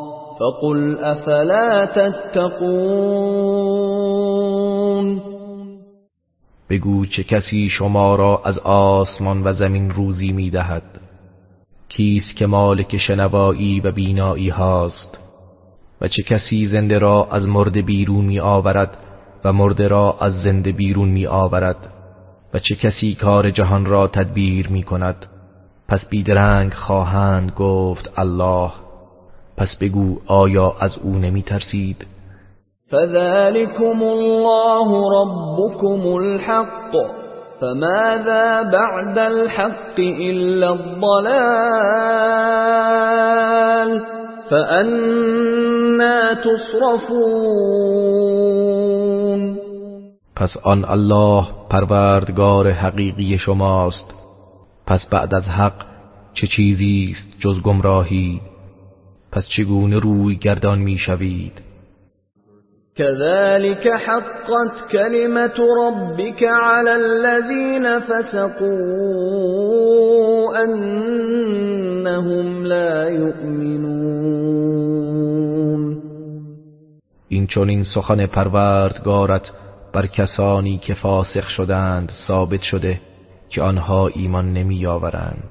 فقل افلا تتقون. بگو چه کسی شما را از آسمان و زمین روزی می دهد کیست که مالک شنوایی و بینایی هاست؟ و چه کسی زنده را از مرد بیرون می آورد و مرده را از زنده بیرون می آورد و چه کسی کار جهان را تدبیر می کند پس بیدرنگ خواهند گفت الله. پس بگو آیا از او نمی ترسید فذلكم الله ربكم الحق فماذا بعد الحق إلا الضلال؟ فأنا تصرفون. پس آن الله پروردگار حقیقی شماست. پس بعد از حق چه چیزی است جز گمراهی؟ پس چگونه روی گردان می‌شوید كذلك حقت كلمة ربك على الذين فسقوا أنهم لا يؤمنون این چون این سخن پروردگارت بر کسانی که فاسق شدند ثابت شده که آنها ایمان نمی آورند.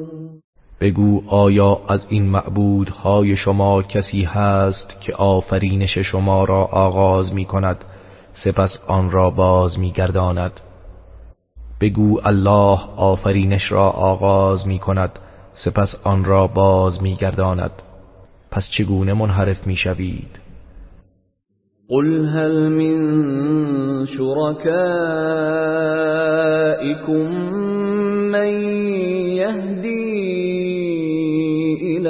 بگو آیا از این معبودهای شما کسی هست که آفرینش شما را آغاز می کند سپس آن را باز می گرداند بگو الله آفرینش را آغاز می کند سپس آن را باز می گرداند پس چگونه منحرف می شوید قل هل من شركائكم من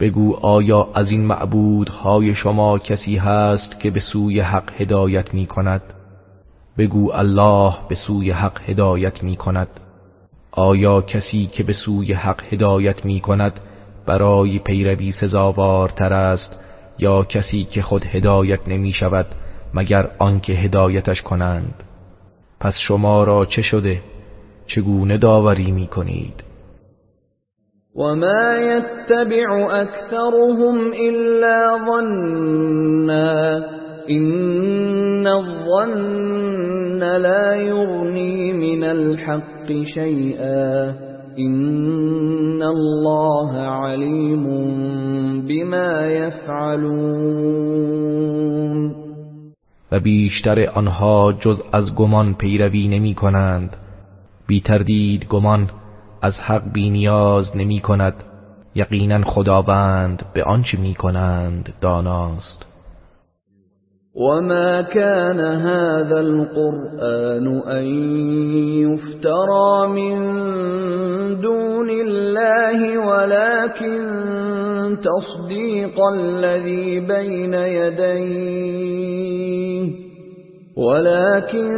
بگو آیا از این معبودهای شما کسی هست که به سوی حق هدایت می کند بگو الله به سوی حق هدایت می کند آیا کسی که به سوی حق هدایت می کند برای پیروی سزاوارتر است یا کسی که خود هدایت نمی شود مگر آنکه هدایتش کنند؟ پس شما را چه شده؟ چگونه داوری می کنید وما يتبع أكثرهم إلا ظنا إن الظن لا يغني من الحق شيئا إن الله عليم بما يفعلون و بیشتر آنها جز از گمان پیروی نمی کنند. بی تردید گمان از حق بی نیاز نمی کند. یقینا خداوند به آنچه می کنند داناست. وما كان هذا القرآن أن يفترى من دون الله ولكن تصديق الذي بين يديه ولكن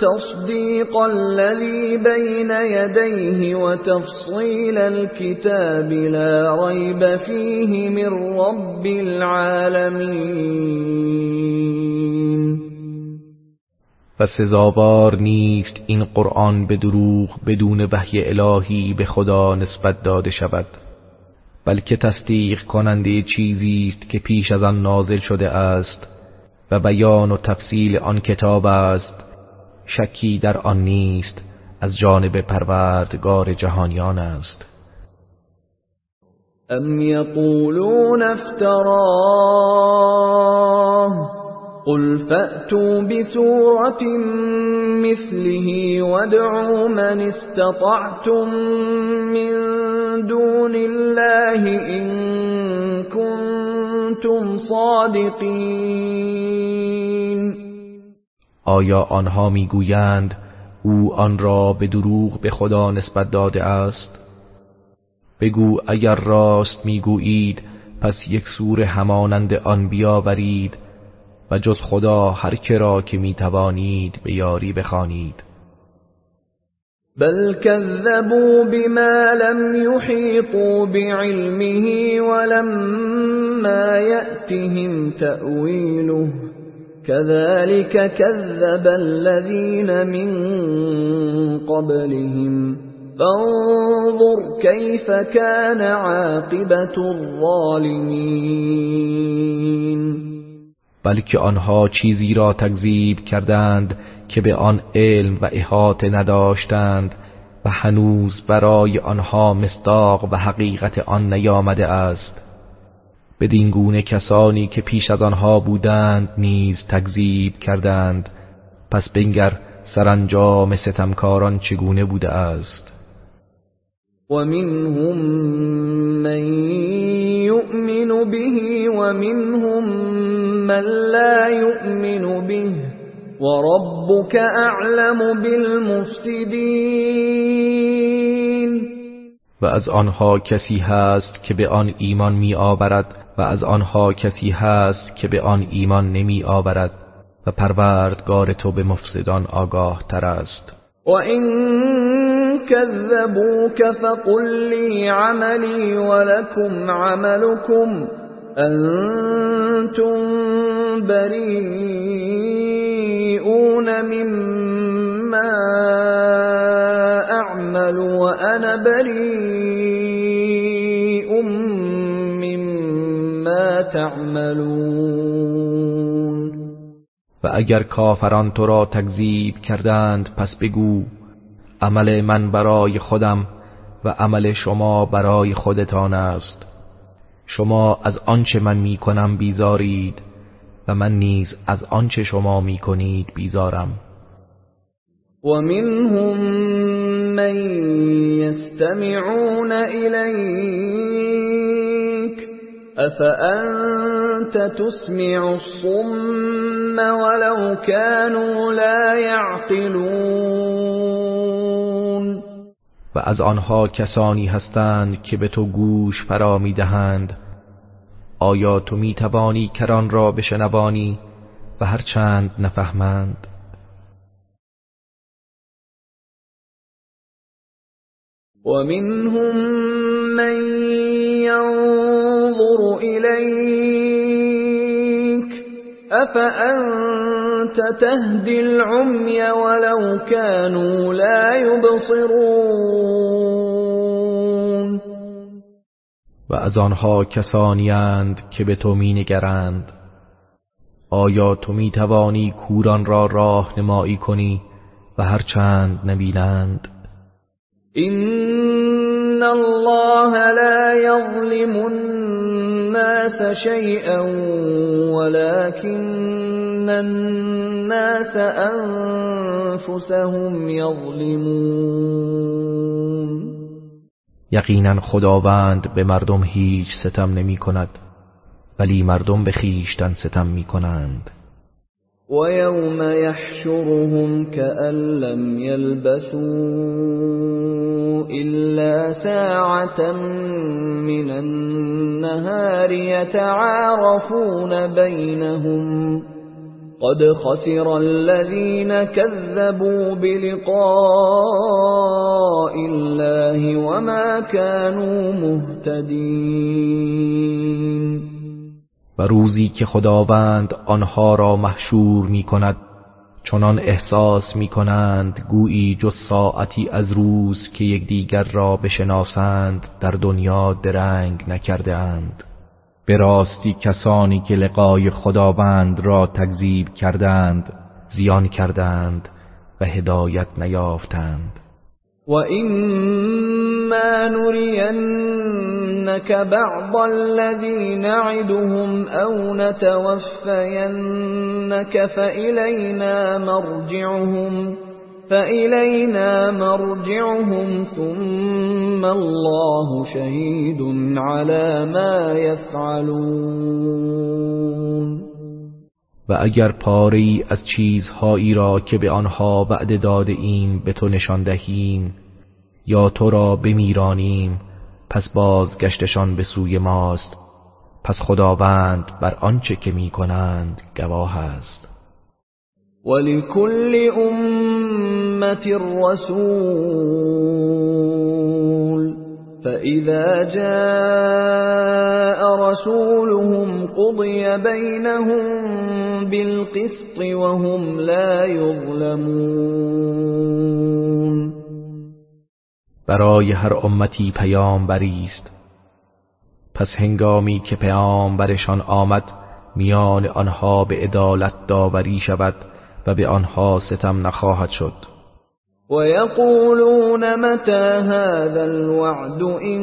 تصديق الذي بين يديه وتفصيل الكتاب لا ريب فيه من رب العالمين. و سزاوار نیست این قرآن به دروغ بدون وحی الهی به خدا نسبت داده شود بلکه تصدیق کننده چیزی است که پیش از آن نازل شده است. و بیان و تفصیل آن کتاب است شکی در آن نیست از جانب پروردگار جهانیان است. ام یقولون افتراه قل فأتوا بسورة مثله وادعوا من استطعتم من دون الله إن كنتم صادقین. آیا آنها می‌گویند او آن را به دروغ به خدا نسبت داده است؟ بگو اگر راست می‌گویید پس یک سور همانند آن بیاورید و جز خدا هر کرا که می‌توانید به یاری بخوانید. بل كذبوا بما لم يحيطوا بعلمه ولما يأتهم تأويله. كذلك كذب الذين من قبلهم. فانظر كيف كان عاقبة الظالمين. بلکه آنها چیزی را تکذیب کردند که به آن علم و احاطه نداشتند و هنوز برای آنها مصداق و حقیقت آن نیامده است. بدین گونه کسانی که پیش از آنها بودند نیز تکذیب کردند. پس بنگر سرانجام ستمکاران چگونه بوده است؟ ومنهم من يؤمن به ومنهم من لا يؤمن به. وربك اعلم بالمفسدين. و از آنها کسی هست که به آن ایمان می آورد و از آنها کسی هست که به آن ایمان نمی آورد و پروردگار تو به مفسدان آگاه تر است. و این كذبوك فقل لي عملي ولكم عملكم أنتم بريئون مما أعمل وأنا بريء مما تعملون. و اگر کافران تو را تکذیب کردند پس بگو عمل من برای خودم و عمل شما برای خودتان است. شما از آنچه من می کنم بیزارید و من نیز از آنچه شما می کنید بیزارم. و منهم من یستمعون الیک افانت تسمع الصم ولو كانوا لا يعقلون و از آنها کسانی هستند که به تو گوش فرا می‌دهند. آیا تو می توانی کران را بشنوانی و هرچند نفهمند. ومنهم من ينظر إليك أفأنت تهدي العمي ولو كانوا لا يبصرون؟ و از آنها کسانی اند که به تو می نگرند آیا تو می توانی کوران را راه نمایی کنی و هرچند نبینند إن الله لا يظلم الناس شيئا ولكن الناس أنفسهم يظلمون. یقینا خداوند به مردم هیچ ستم نمی کند ولی مردم به خیشتن ستم می کنند. ويوم يحشرهم كأن لم يلبثوا إلا ساعة من النهار يتعارفون بينهم قد خسر الذين كذبوا بلقاء الله وما كانوا مهتدين. و روزی که خداوند آنها را محشور می کند چنان احساس می کنند گویی جز ساعتی از روز که یکدیگر را بشناسند در دنیا درنگ نکرده اند. به راستی کسانی که لقای خداوند را تکذیب کردند زیان کردند و هدایت نیافتند. وَإِمَّا نُرِيَنَّكَ بَعْضَ الَّذِي نَعِدُهُمْ أَوْ نَتَوَفَّيَنَّكَ فَإِلَيْنَا مَرْجِعُهُمْ فَإِلَيْنَا مَرْجِعُهُمْ ثُمَّ اللَّهُ شَهِيدٌ عَلَى مَا يَفْعَلُونَ. و اگر پاره از چیزهایی را که به آنها وعده داده ایم به تو نشان دهیم یا تو را بمیرانیم پس بازگشتشان به سوی ماست. پس خداوند بر آنچه که می کنند گواه است. ولكل امت رسول. فإذا جاء رسولهم قضي بينهم بالقسط وهم لا يظلمون. برای هر امتی پیامبری است. پس هنگامی که پیامبرشان آمد میان آنها به عدالت داوری شود. و به آنها ستم نخواهد شد. ويقولون متى هذا الوعد إن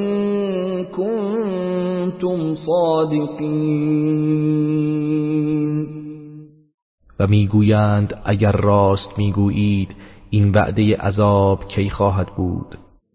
كنتم صادقين؟ و می‌گویند اگر راست می‌گویید این وعده عذاب کی خواهد بود؟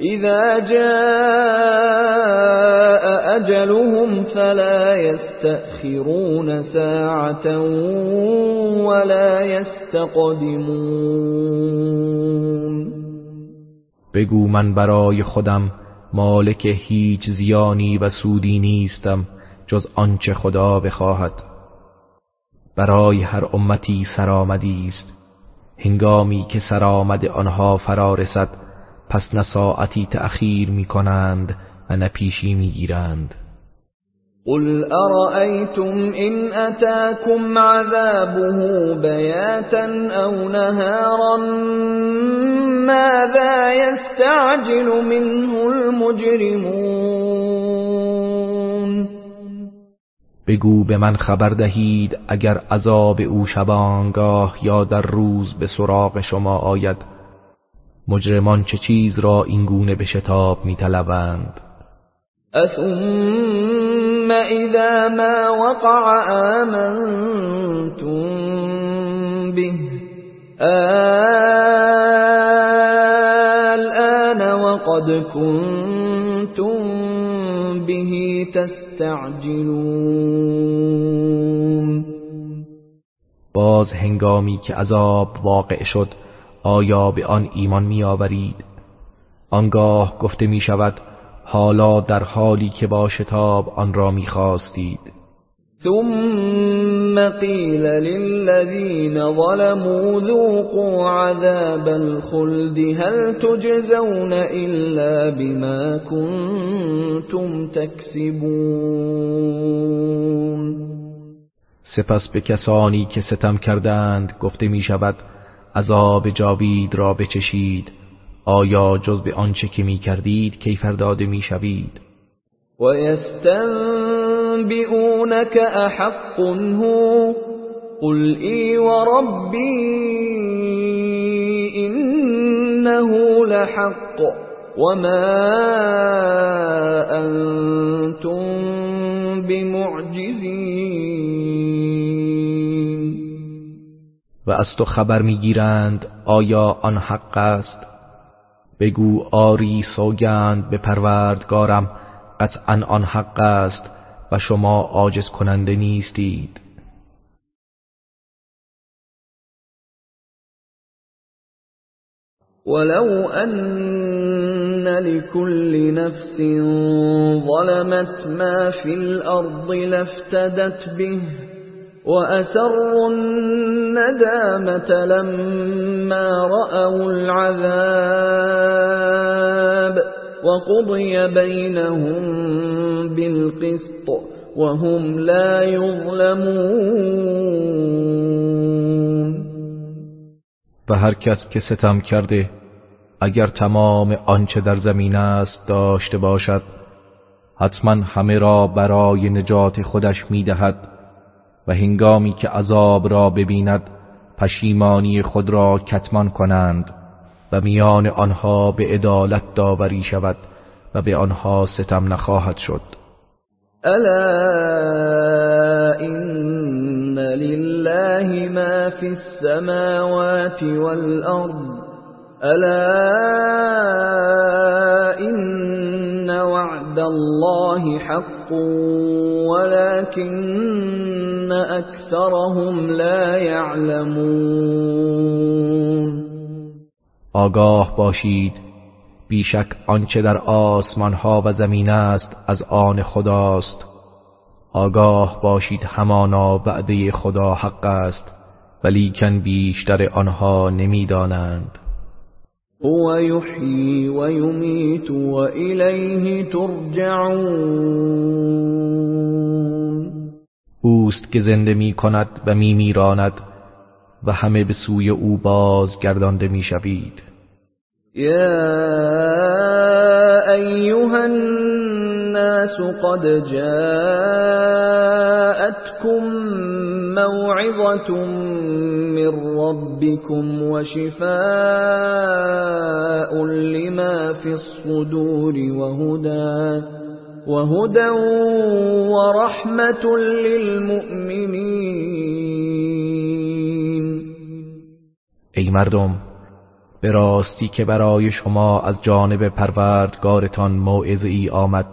إذا جاء أجلهم فلا يستأخرون ساعة ولا يستقدمون. بگو من برای خودم مالک هیچ زیانی و سودی نیستم جز آنچه خدا بخواهد. برای هر امتی سرآمدی است. هنگامی که سرآمد آنها فرا رسد پس نه ساعتی تأخیر می کنند و نه پیشی می گیرند قل أرأيتم إن أتاكم عذابه بياتا أو نهارا ماذا يستعجل منه المجرمون؟ بگو به من خبر دهید اگر عذاب او شبانگاه یا در روز به سراغ شما آید. مجرمان چه چیز را اینگونه به شتاب میطلبند؟ اثم اذا ما وقع آمنتم به الان وقد كنتم به تستعجلون. باز هنگامی که عذاب واقع شد آیا به آن ایمان می آورید آنگاه گفته می شود حالا در حالی که با شتاب آن را می خواستید ثم قیل للذین ظلموا ذوقوا عذاب الخلد هل تجزون الا بما كنتم تکسبون. سپس به کسانی که ستم کردند گفته می شود عذاب جاوید را بچشید. آیا جز به آنچه که می کردید کیفر داده می شوید؟ و یستنبئونک احق هو قل ای و ربی انه لحق وما انتم بمعجزین. و از تو خبر می‌گیرند آیا آن حق است؟ بگو آری سوگند به پروردگارم قطعا آن حق است و شما عاجز کننده نیستید. ولو أن لكل نفس ظلمت ما في الأرض لافتدت به وأسروا الندامة لما رأوا العذاب وقضي بينهم بالقسط وهم لا يظلمون. و هر کس که ستم کرده اگر تمام آنچه در زمین است داشته باشد حتما همه را برای نجات خودش می‌دهد. و هنگامی که عذاب را ببیند پشیمانی خود را کتمان کنند و میان آنها به عدالت داوری شود و به آنها ستم نخواهد شد. الا ان لله ما في السماوات والارض الا ان وعد الله حق ولكن اكثرهم لا يعلمون آگاه باشید. بیشک آنچه در آسمان ها و زمین است از آن خداست. آگاه باشید همانا وعده خدا حق است ولیکن بیشتر آنها نمی‌دانند. هو یحیی و یمیت و الیه ترجعون. اوست که زنده می کند و می میراند و همه به سوی او بازگردانده می شوید يا أيها الناس قد جاءتكم موعظة من ربكم وشفاء لما في الصدور وهدى وهدى ورحمة للمؤمنين. ای مردم به راستی که برای شما از جانب پروردگارتان موعظه ای آمد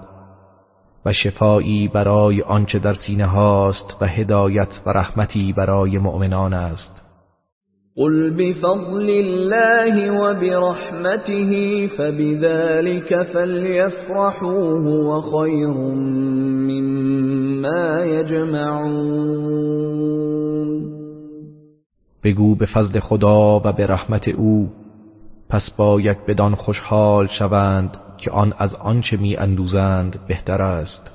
و شفایی برای آنچه در سینه هاست و هدایت و رحمتی برای مؤمنان است. قل بفضل الله وبرحمته فبذلك فليفرحوا هو خير مما يجمعون بگو به فضل خدا و به رحمت او پس باید بدان خوشحال شوند که آن از آنچه می اندوزند بهتر است.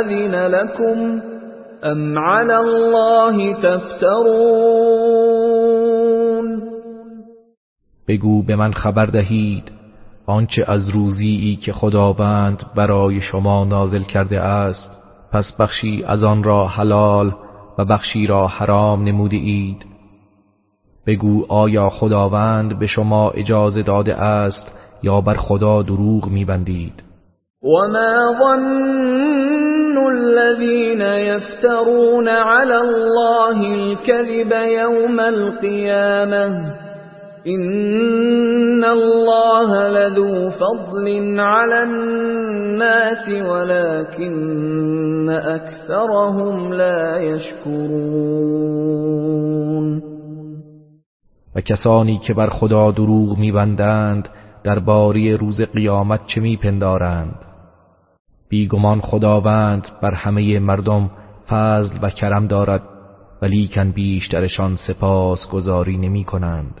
أذن لكم أم على الله تفترون؟ بگو به من خبر دهید آنچه از روزی که خداوند برای شما نازل کرده است پس بخشی از آن را حلال و بخشی را حرام نموده اید بگو آیا خداوند به شما اجازه داده است یا بر خدا دروغ میبندید؟ وما ظن الذين يفترون على الله الكذب يوم القيامة. إن الله لذو فضل على الناس ولكن أكثرهم لا يشكرون. و کسانی که بر خدا دروغ میبندند باری روز قیامت چه میپندارند؟ بیگمان خداوند بر همه مردم فضل و کرم دارد ولیکن بیشترشان سپاس گذاری نمی کنند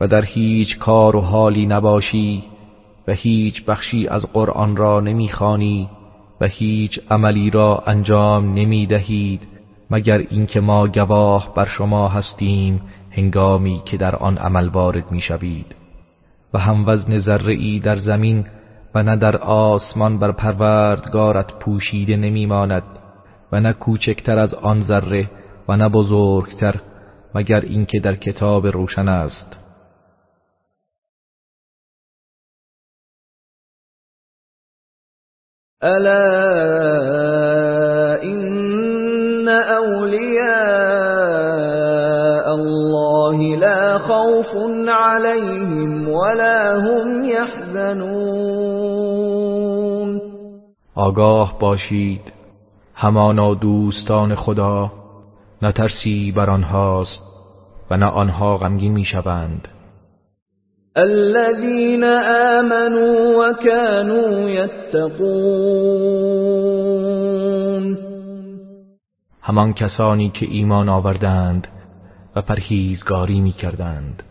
و در هیچ کار و حالی نباشی و هیچ بخشی از قرآن را نمی‌خوانی و هیچ عملی را انجام نمی دهید مگر اینکه ما گواه بر شما هستیم هنگامی که در آن عمل وارد می شوید و هم وزن ذره در زمین و نه در آسمان بر پروردگارت پوشیده نمی ماند و نه کوچکتر از آن ذره و نه بزرگتر مگر اینکه در کتاب روشن است. ألا إن أولياء الله لا خوف عليهم ولا هم يحزنون آگاه باشید. همانا دوستان خدا نه ترسی بر آنهاست و نه آنها غمگین می‌شوند. الذين آمنوا وكانوا يتقون. همان کسانی که ایمان آوردند و پرهیزگاری می کردند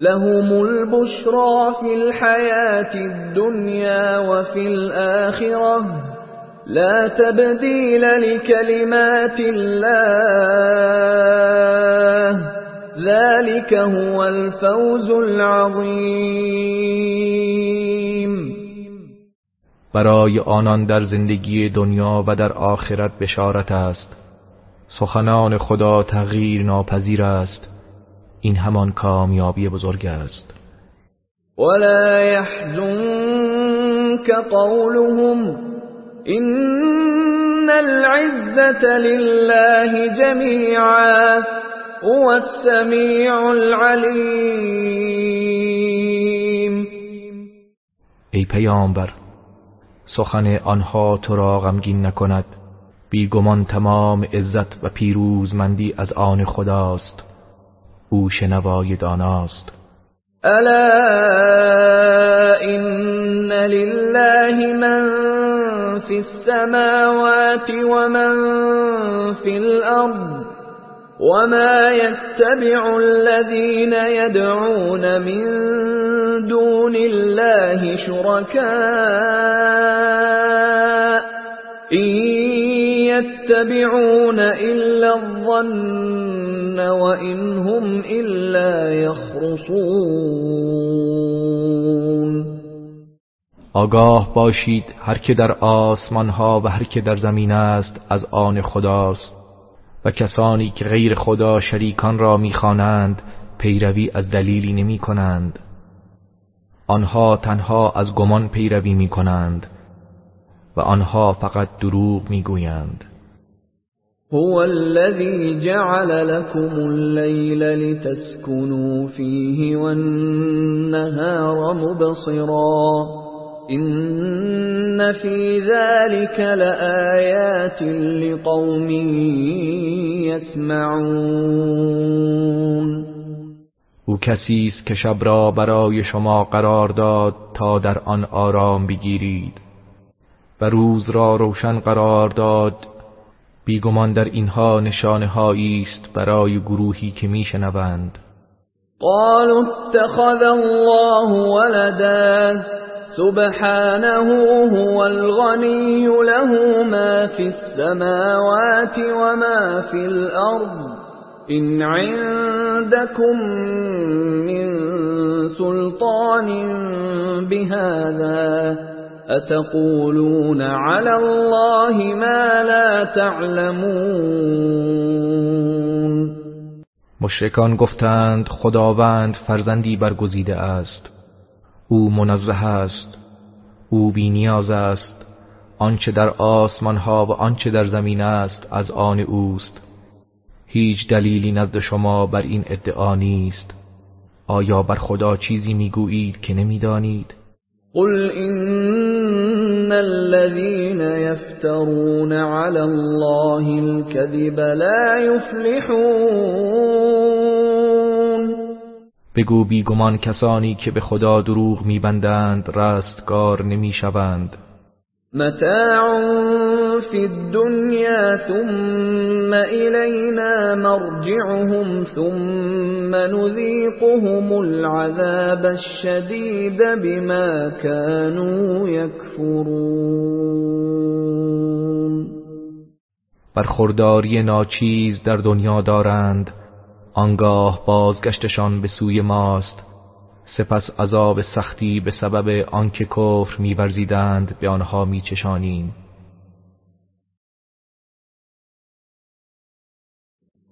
لهم البشرى في الحياة الدنيا وفي الآخرة. لا تبديل لكلمات الله. ذلك هو الفوز العظیم برای آنان در زندگی دنیا و در آخرت بشارت است. سخنان خدا تغییر ناپذیر است. این همان کامیابی بزرگ است. ولا يحزنك قولهم إن العزة لله جميعا. هو السميع العليم. ای پیامبر سخن آنها تو را غمگین نکند. بیگمان تمام عزت و پیروزمندی از آن خداست. او شنوای داناست. الا ان لله من في السماوات ومن في الارض. وما يتبع الذين يدعون من دون الله شركاء إن يتبعون إلا الظن وإن هم إلا يخرصون آگاه باشید هر که در آسمان ها و هر که در زمین است از آن خداست. و کسانی که غیر خدا شریکان را می‌خوانند پیروی از دلیلی نمی کنند آنها تنها از گمان پیروی می کنند و آنها فقط دروغ می‌گویند. هو الذي جعل لكم الليل لتسكنوا فيه والنهار مبصرا. إن في ذلك لآيات لقوم يسمعون او کسی است که شب را برای شما قرار داد تا در آن آرام بگیرید و روز را روشن قرار داد بیگمان در اینها نشانه است برای گروهی که میشنوند. قالوا اتخذ الله ولدا. سبحانه هو الغني له ما في السماوات وما في الأرض. إن عندكم من سلطان بهذا أتقولون على الله ما لا تعلمون. مشرکان گفتند خداوند فرزندی برگزیده است. او منزه است او بینیاز است آنچه در آسمان ها و آنچه در زمین است از آن اوست. هیچ دلیلی نزد شما بر این ادعا نیست. آیا بر خدا چیزی می‌گویید که نمی‌دانید؟ قل ان الذين يفترون على الله الكذب لا يفلحون. بگو بیگمان کسانی که به خدا دروغ میبندند رستگار نمی‌شوند. متاع في الدنيا ثم إلينا مرجعهم ثم نذيقهم العذاب الشديد بما كانوا يكفرون برخورداری ناچیز در دنیا دارند. آنگاه بازگشتشان به سوی ماست. سپس عذاب سختی به سبب آنکه کفر میورزیدند به آنها میچشانیم.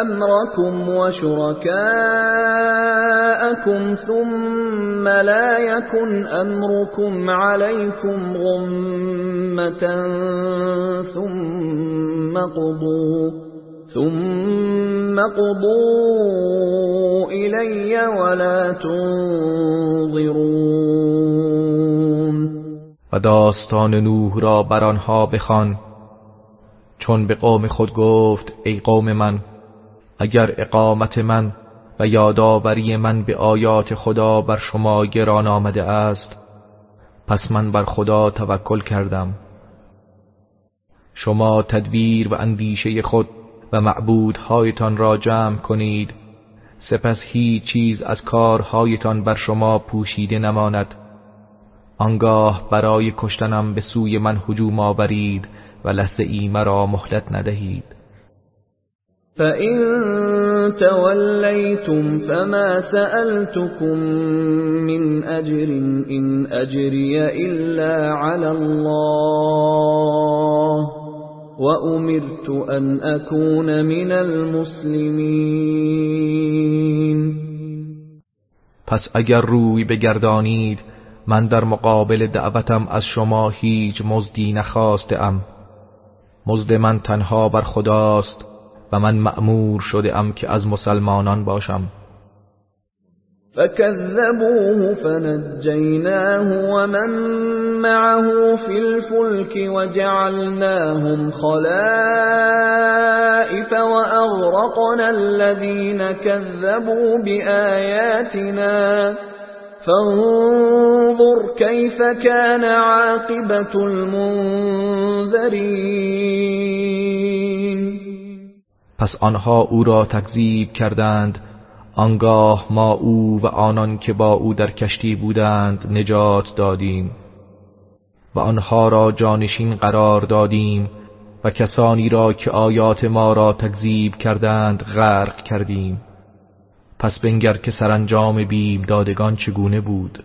أمركم وشركاءكم ثم لا يكن أمركم عليكم غمة ثم قضوا ثم قضوا إلي ولا تنظرون. و داستان نوح را بر آنها بخوان چون به قوم خود گفت ای قوم من اگر اقامت من و یادآوری من به آیات خدا بر شما گران آمده است پس من بر خدا توکل کردم. شما تدبیر و اندیشه خود و معبودهایتان را جمع کنید سپس هیچ چیز از کارهایتان بر شما پوشیده نماند. آنگاه برای کشتنم به سوی من هجوم آورید و لحظه ای مرا مهلت ندهید. فَإِن تَوَلَّيْتُمْ فَمَا سَأَلْتُكُم مِّنْ أَجْرٍ إِنْ أَجْرِيَ إِلَّا عَلَى اللَّهِ وَأُمِرْتُ أَنْ أَكُونَ مِنَ الْمُسْلِمِينَ پس اگر روی بگردانید من در مقابل دعوتم از شما هیچ مزدی نخواسته ام مزد من تنها بر خداست و من مأمور شده ام که از مسلمانان باشم. فكذبوه فنجيناه ومن معه في الفلك وجعلناهم خلائف وأغرقنا الذين كذبوا بآياتنا فانظر كيف كان عاقبة المنذرین پس آنها او را تکذیب کردند. آنگاه ما او و آنان که با او در کشتی بودند نجات دادیم و آنها را جانشین قرار دادیم و کسانی را که آیات ما را تکذیب کردند غرق کردیم. پس بنگر که سرانجام بیم دادگان چگونه بود؟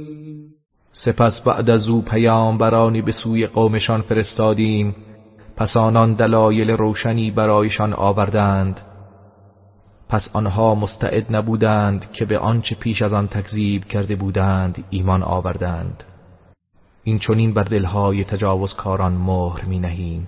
سپس بعد از او پیامبرانی به سوی قومشان فرستادیم پس آنان دلایل روشنی برایشان آوردند. پس آنها مستعد نبودند که به آنچه پیش از آن تکذیب کرده بودند ایمان آوردند. این چنین بر دلهای تجاوزکاران مهر می نهیم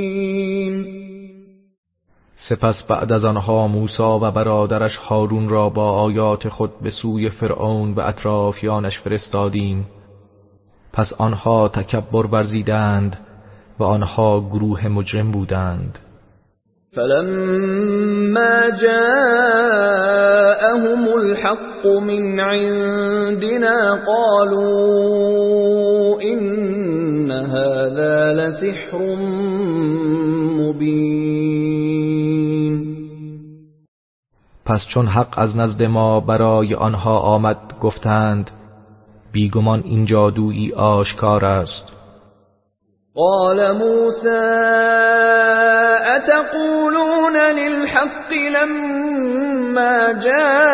سپس بعد از آنها موسی و برادرش هارون را با آیات خود به سوی فرعون و اطرافیانش فرستادیم. پس آنها تکبر ورزیدند و آنها گروه مجرم بودند. فلما جاءهم الحق من عندنا قالوا إن هذا لسحر پس چون حق از نزد ما برای آنها آمد گفتند بیگمان این جادویی آشکار است. قال موسى أتقولون للحق لما جاءكم؟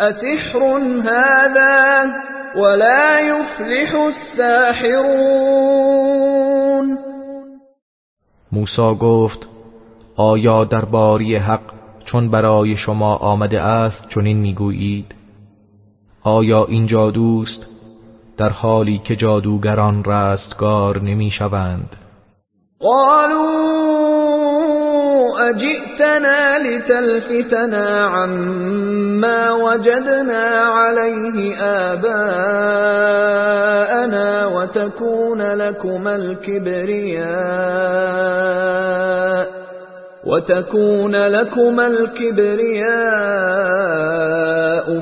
أسحر هذا ولا يفلح الساحرون. موسی گفت آیا درباری حق چون برای شما آمده است چنین می‌گویید؟ آیا این جادوست در حالی که جادوگران رستگار نمی‌شوند؟ قالوا اجئتنا لتلفتنا عما وجدنا عليه آباءنا وتكون لكم الكبرياء. وتكون لكم الكبرياء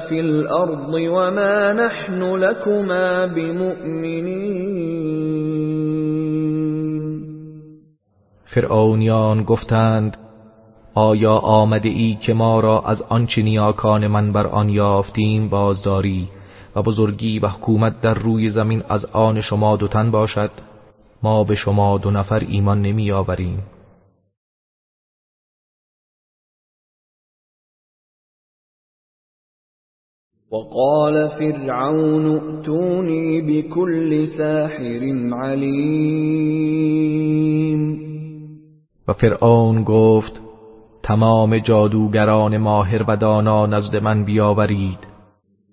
في الأرض وما نحن لكما بمؤمنين. فرعونیان گفتند آیا آمده ای که ما را از آنچه نیاکان من بر آن یافتیم بازداری و بزرگی و حکومت در روی زمین از آن شما دوتن باشد؟ ما به شما دو نفر ایمان نمی آوریم وقال فرعون ائتوني بكل ساحر علیم و فرعون گفت تمام جادوگران ماهر و دانا نزد من بیاورید.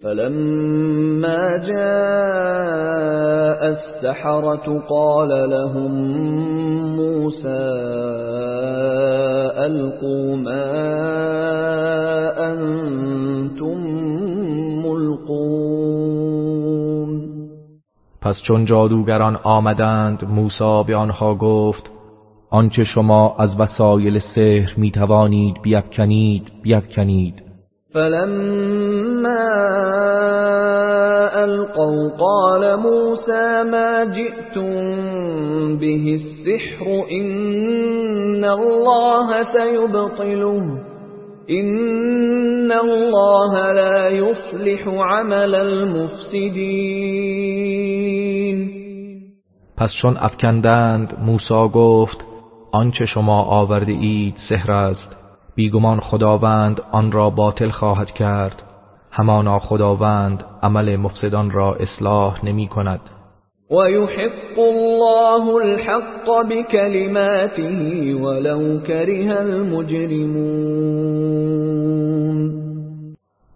فلما جاء السحرة قال لهم موسى ألقوا ما أنتم پس چون جادوگران آمدند موسی به آنها گفت آنچه شما از وسایل سحر می توانید بیفکنید بیفکنید. فلما القوا قال موسى ما جئتم به السحر إن الله سيبطله. إن الله لا يصلح عمل المفسدين پس چون افکندند موسی گفت آنچه شما آورده اید سحر است. بیگمان خداوند آن را باطل خواهد کرد. همانا خداوند عمل مفسدان را اصلاح نمی کند. و یحق الله الحق بكلماته ولو كره المجرمون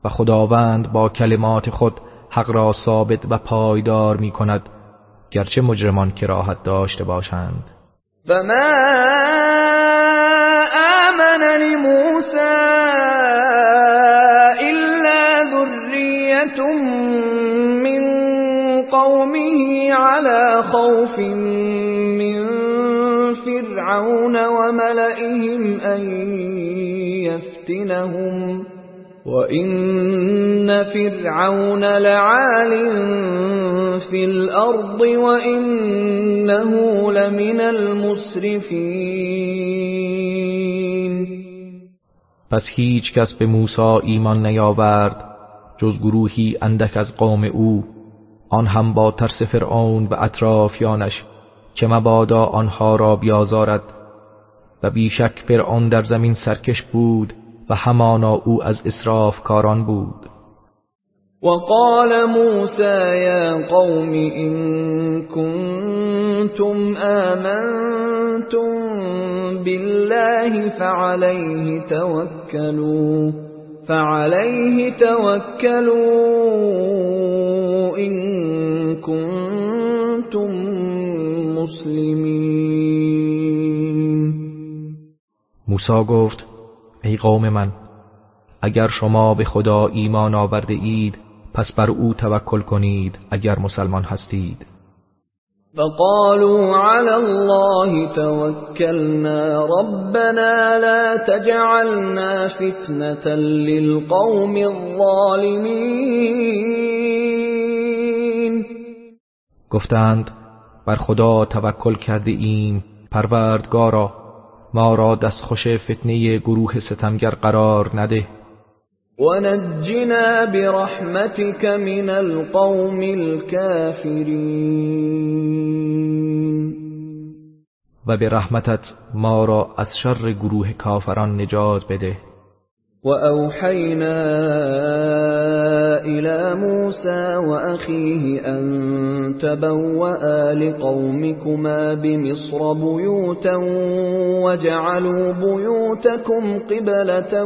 و خداوند با کلمات خود حق را ثابت و پایدار می کند گرچه مجرمان کراهت داشته باشند. فما آمن لموسى إلا ذرية من قومه على خوف من فرعون وملئهم أن يفتنهم وَإِنَّ فِرْعَوْنَ لَعَالٍ فِي الْأَرْضِ وَإِنَّهُ لَمِنَ الْمُسْرِفِينَ. پس هیچ کس به موسی ایمان نیاورد جز گروهی اندک از قوم أو. آن هم با ترس فرعون و اطرافیانش که مبادا آنها را بیازارد و بیشک فرعون در زمین سرکش بود و همانا او از اسراف کاران بود. وقال موسى يا قوم إن كنتم آمنتم بالله فعليه توكلوا فعليه توكلوا إن كنتم مسلمين. موسی گفت ای قوم من اگر شما به خدا ایمان آورده اید پس بر او توکل کنید اگر مسلمان هستید. فقالوا على الله توكلنا ربنا لا تجعلنا فتنة للقوم الظالمين گفتند بر خدا توکل کرده ایم پروردگارا ما را دستخوش فتنه گروه ستمگر قرار نده. ونجنا برحمتك من القوم الكافرین. و به رحمتت ما را از شر گروه کافران نجات بده. وأوحينا إلى موسى وأخيه أن تبوأ لقومكما بمصر بيوتا وجعلوا بيوتكم قبلة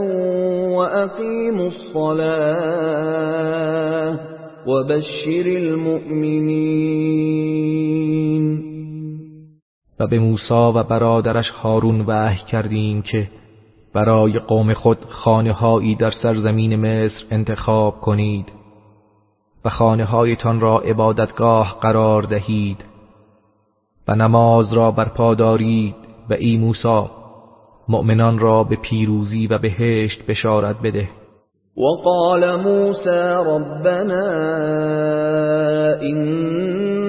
وأقيموا الصلاة وبشر المؤمنين. و به موسی و برادرش هارون وحی کردیم که برای قوم خود خانه هایی در سرزمین مصر انتخاب کنید و خانه هایتان را عبادتگاه قرار دهید و نماز را برپا دارید و ای موسی مؤمنان را به پیروزی و بهشت بشارت بده. وقال موسى ربنا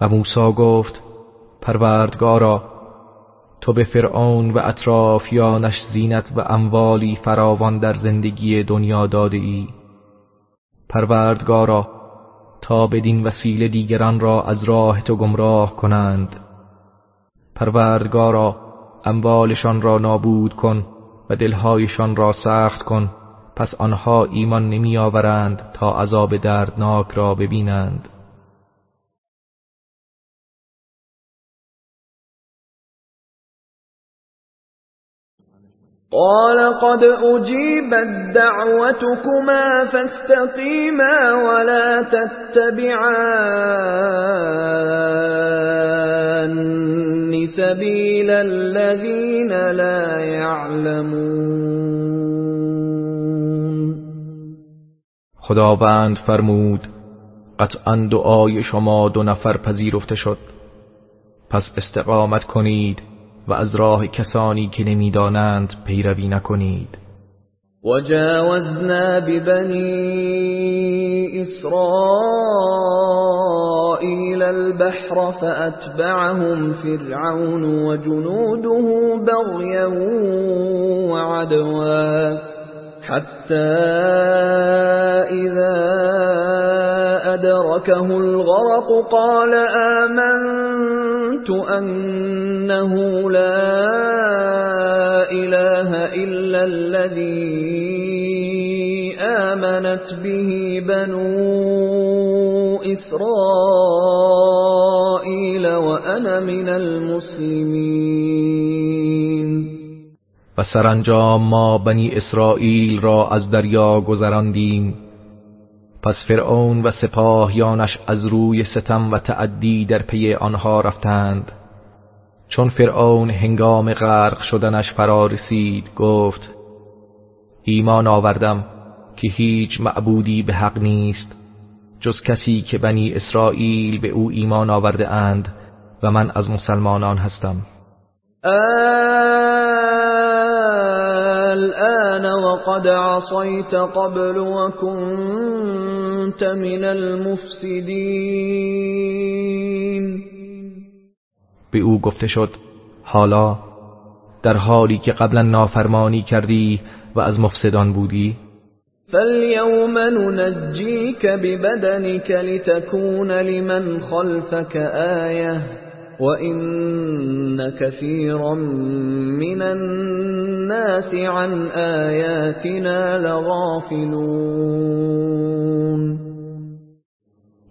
و موسی گفت پروردگارا تو به فرعون و اطرافیانش زینت و اموالی فراوان در زندگی دنیا داده ای. پروردگارا تا بدین وسیله دیگران را از راه تو گمراه کنند. پروردگارا اموالشان را نابود کن و دلهایشان را سخت کن پس آنها ایمان نمی آورند تا عذاب دردناک را ببینند. قال قد أجيبت دعوتكما فاستقيما ولا تتبعان سبيل الذين لا يعلمون. خداوند فرمود قطعا دعای شما دو نفر پذیرفته شد. پس استقامت کنید. و از راه کسانی که نمی‌دانند پیروی نکنید. وجاوزنا ببني إسرائيل البحر فأتبعهم فرعون وجنوده بغيا وعدوا حتى إذا أدركه الغرق قال آمنت أنه لا إله إلا الذي آمنت به بنو إسرائيل وأنا من المسلمين. و سرانجام ما بنی اسرائیل را از دریا گذراندیم. پس فرعون و سپاهیانش از روی ستم و تعدی در پی آنها رفتند. چون فرعون هنگام غرق شدنش فرا رسید گفت ایمان آوردم که هیچ معبودی به حق نیست جز کسی که بنی اسرائیل به او ایمان آورده اند و من از مسلمانان هستم. الآن وقد عصيت قبل وكنت من المفسدين. به او گفته شد حالا در حالی که قبلا نافرمانی کردی و از مفسدان بودی؟ فاليوم ننجيك ببدنك لتكون لمن خلفك آية وإن كثيرا من الناس عن آياتنا لغافلون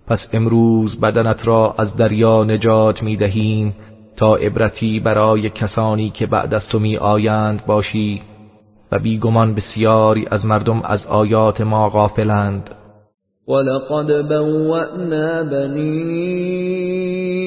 پس امروز بدنت را از دریا نجات می دهیم تا عبرتی برای کسانی که بعد از تو می آیند باشی و بیگمان بسیاری از مردم از آیات ما غافلند. ولقد بوأنا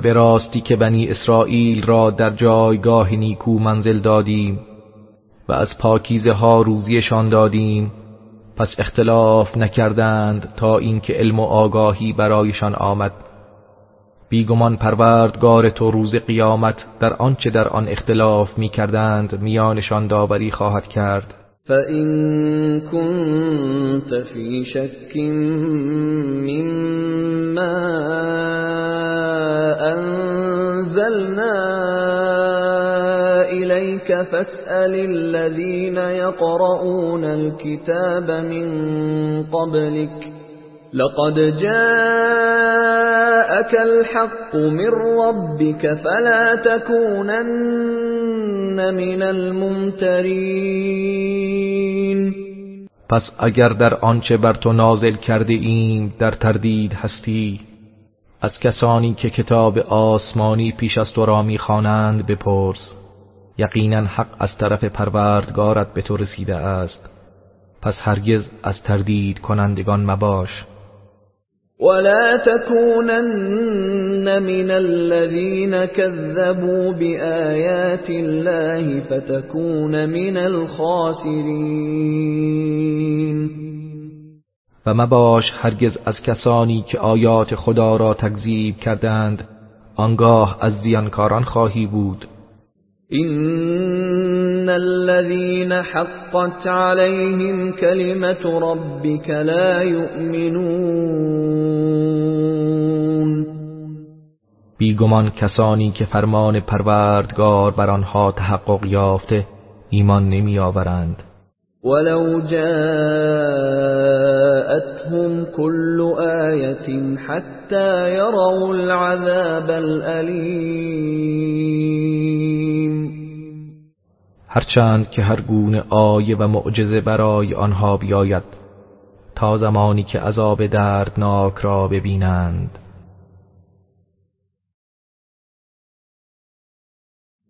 به راستی که بنی اسرائیل را در جایگاه نیکو منزل دادیم و از پاکیزه ها روزیشان دادیم پس اختلاف نکردند تا اینکه علم و آگاهی برایشان آمد. بیگمان پروردگار تو روز قیامت در آنچه در آن اختلاف می کردند میانشان داوری خواهد کرد. فَإِن كُنتَ فِي شَكٍّ مِّمَّا أَنزَلْنَا إِلَيْكَ فَاسْأَلِ الَّذِينَ يَقْرَؤُونَ الْكِتَابَ مِن قَبْلِكَ لقد جاءك الحق من ربك فلا تكونن من الممترین پس اگر در آنچه بر تو نازل کرده ایم در تردید هستی. از کسانی که کتاب آسمانی پیش از تو را می‌خوانند بپرس. یقینا حق از طرف پروردگارت به تو رسیده است. پس هرگز از تردید کنندگان مباش. ولا تكونن من الذين كذبوا بآيات الله فتكون من الخاسرين. و مباش هرگز از کسانی که آیات خدا را تکذیب کردند آنگاه از زیانکاران خواهی بود. إن الذين حقت عليهم كلمة ربك لا يؤمنون. بیگمان کسانی که فرمان پروردگار بر آنها تحقق یافته ایمان نمی آورند ولو جاءتهم كل آية حتى يروا العذاب الأليم. هرچند که هر گونه آیه و معجزه برای آنها بیاید تا زمانی که عذاب دردناک را ببینند.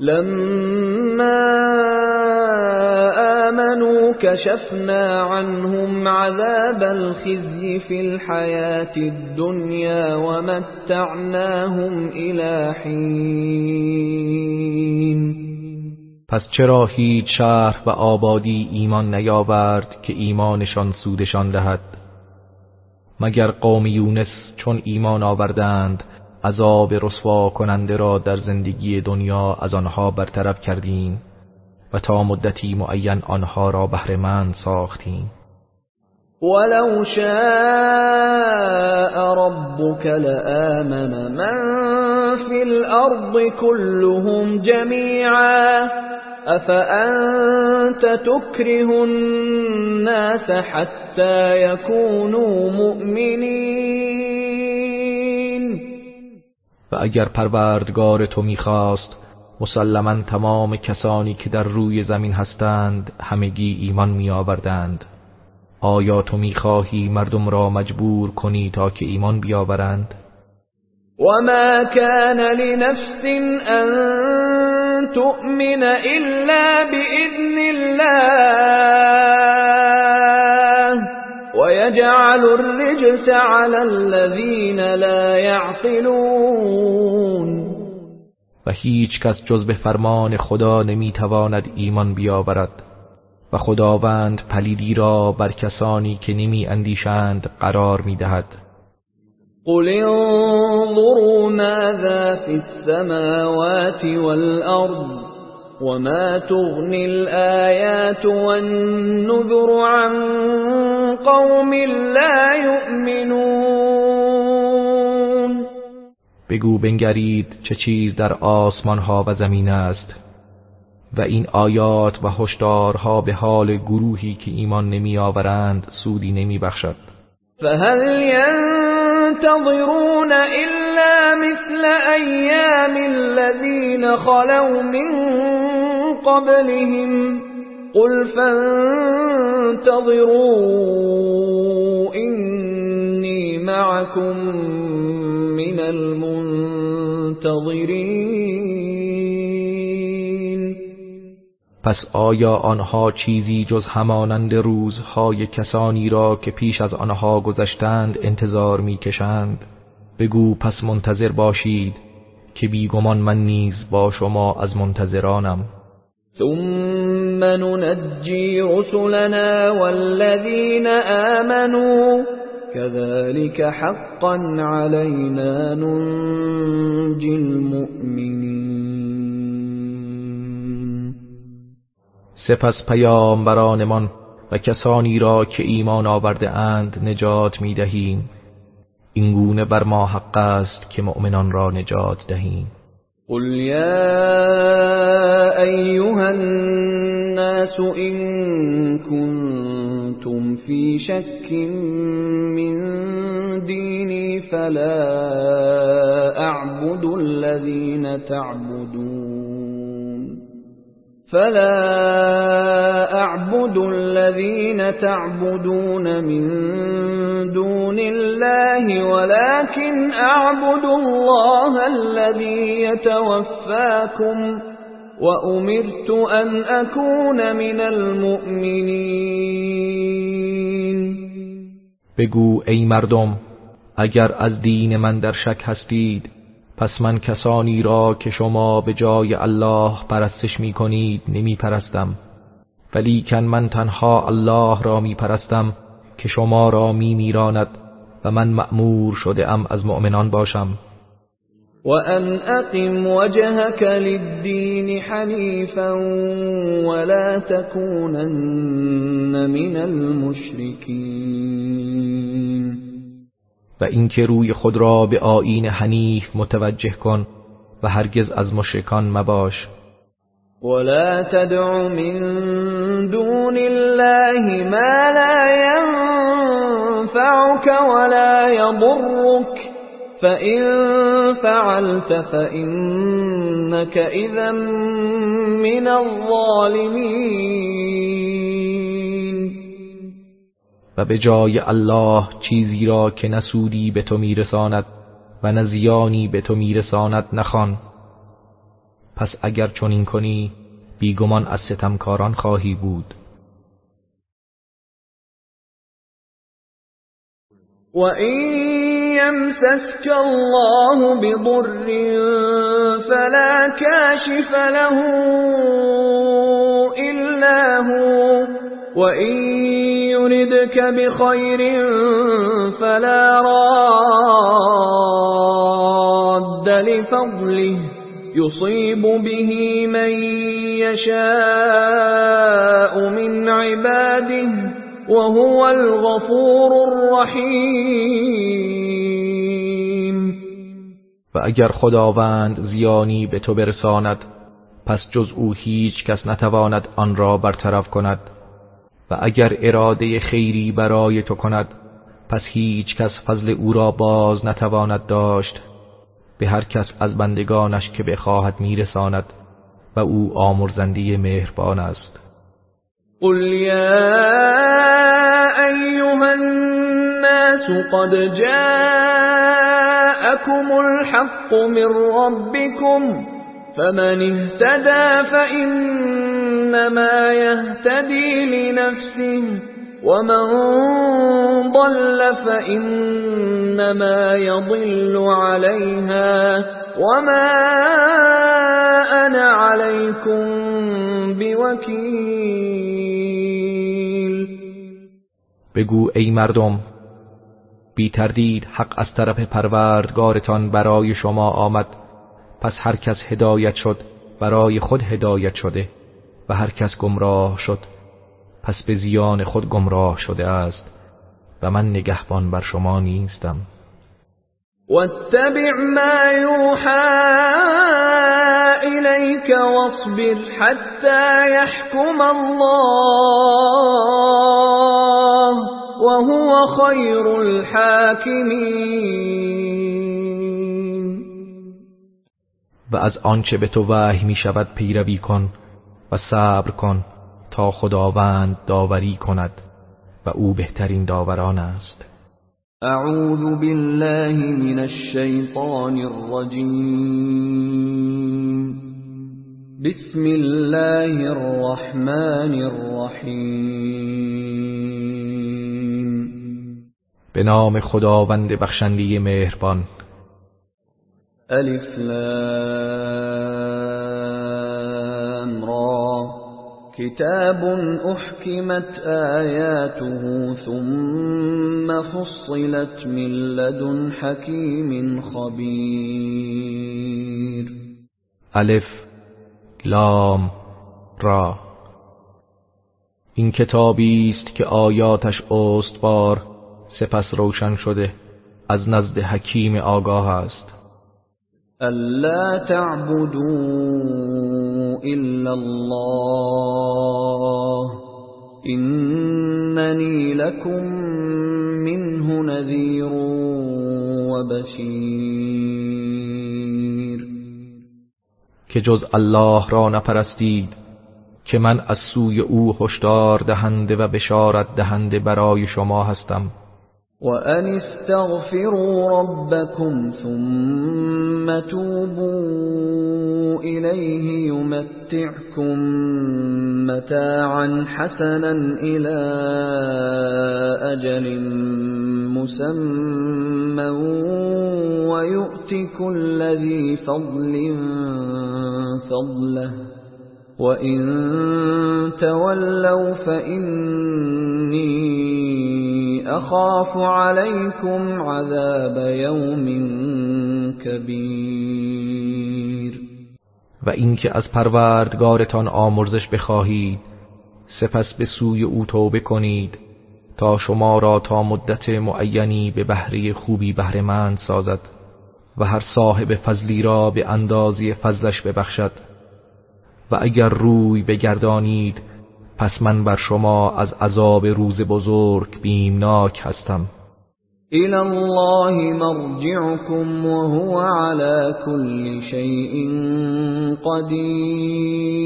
لما آمنوا كشفنا عنهم عذاب الخزي في الحياة الدنيا ومتعناهم إلى حين. پس چرا هیچ شهر و آبادی ایمان نیاورد که ایمانشان سودشان دهد؟ مگر قوم یونس چون ایمان آوردند عذاب رسوا کننده را در زندگی دنیا از آنها برطرف کردیم و تا مدتی معین آنها را بهرهمند ساختیم. ولو شاء ربك لآمن من في الأرض كلهم جميعا. أفأنت تكره الناس حتى يكونوا مؤمنين؟ و اگر پروردگار تو می‌خواست مسلما تمام کسانی که در روی زمین هستند همگی ایمان میآوردند. آیا تو می‌خواهی مردم را مجبور کنی تا که ایمان بیاورند؟ وما كان لنفس أن تؤمن إلا بإذن الله ويجعل الرجس على الذين لا يعقلون. و هیچ کس جز به فرمان خدا نمی‌تواند ایمان بیاورد و خداوند پلیدی را بر کسانی که نمی اندیشند قرار می‌دهد قل انظروا ماذا في السماوات والأرض وما تغني الآيات والنذر عن قوم لا يؤمنون. بگو بنگرید چه چیز در آسمان ها و زمین است و این آیات و هشدارها به حال گروهی که ایمان نمی آورند سودی نمی بخشد فهل ينتظرون إلا مثل أيام الذين خلوا من قبلهم قل فانتظروا إني معكم من المنتظرين. پس آیا آنها چیزی جز همانند روزهای کسانی را که پیش از آنها گذشتند انتظار می‌کشند؟ بگو پس منتظر باشید که بیگمان من نیز با شما از منتظرانم. ثم ننجي رسلنا والذين آمنوا كذلك حقا علينا ننجي المؤمنين. سپس پیامبرانمان و کسانی را که ایمان آورده اند نجات می دهیم این گونه بر ما حق است که مؤمنان را نجات دهیم. قل يا أيها الناس إن كنتم في شك من ديني فلا أعبد الذين تعبدون فلا أعبد الذين تعبدون من دون الله ولكن أعبد الله الذي يتوفاكم وأمرت أن أكون من المؤمنين. بگو ای مردم اگر از دین من در شک هستید پس من کسانی را که شما به جای الله پرستش می کنید نمی پرستم ولی کن من تنها الله را می پرستم که شما را می میراند و من مأمور شده ام از مؤمنان باشم. وأن أقم وجهك للدين حنيفا ولا تكونن من المشركين. و اینکه روی خود را به آیین حنیف متوجه کن و هرگز از مشرکان مباش. ولا تدع من دون الله ما لا ينفعك ولا يضرك فإن فعلت فإنك إذا من الظالمين و به جای الله چیزی را که نسودی به تو میرساند و نه زیانی به تو میرساند نخوان. پس اگر چنین کنی بیگمان از ستمکاران خواهی بود. و این يمسسك الله بضر فلا كاشف له إلا هو وإن يردك بخير فلا راد لفضله يصيب به من يشاء من عباده وهو الغفور الرحيم و اگر خداوند زیانی به تو برساند پس جز او هیچ کس نتواند آن را برطرف کند. و اگر اراده خیری برای تو کند پس هیچ کس فضل او را باز نتواند داشت. به هر کس از بندگانش که بخواهد میرساند و او آمرزنده مهربان است. قل یا ایها الناس قد جاءكم الحق من ربكم فمن اهتدى فإنما يهتدي لنفسه ومن ضل فإنما يضل عليها وما أنا عليكم بوكيل. بگو ای مردم بی تردید حق از طرف پروردگارتان برای شما آمد پس هر کس هدایت شد برای خود هدایت شده. و هر کس گمراه شد پس به زیان خود گمراه شده است و من نگهبان بر شما نیستم. واتبع ما یوحى إليك واصبر حتى يحكم الله وهو خير الحاكمين و از آنچه به تو وحی می شود پیروی کن و صبر کن تا خداوند داوری کند و او بهترین داوران است. اعوذ بالله من الشیطان الرجیم. بسم الله الرحمن الرحیم. به نام خداوند بخشنده مهربان. الف لام. كتاب احكمت آياته ثم فصلت من لدن حكيم خبير الف لام را. این کتابی است که آیاتش استوار سپس روشن شده از نزد حکیم آگاه است. ألا تعبدوا إلا الله ایننی لکم منه نذیر و بشیر که جز الله را نپرستید که من از سوی او هشدار دهنده و بشارت دهنده برای شما هستم. وأن استغفروا ربكم ثم توبوا إليه يمتعكم متاعا حسنا إلى أجل مسمى ويؤتي كل ذي فضل فضله وإن تولوا فإني أخاف عليكم عذاب یوم کبیر و اینکه از پروردگارتان آمرزش بخواهید سپس به سوی او توبه کنید تا شما را تا مدت معینی به بهره خوبی بهرهمند سازد و هر صاحب فضلی را به اندازی فضلش ببخشد. و اگر روی بگردانید پس من بر شما از عذاب روز بزرگ بیمناک هستم. الى الله مرجعكم وهو على كل شيء قدیر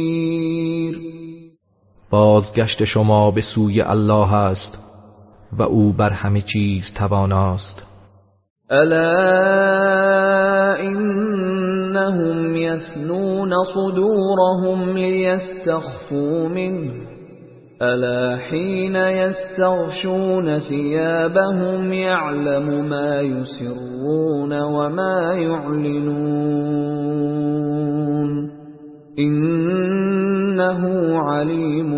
بازگشت شما به سوی الله است و او بر همه چیز تواناست. الا انهم يثنون صدورهم ليستخفوا منه. الا حين يستغشون ثيابهم يعلم ما يسرون وما يعلنون انه عليم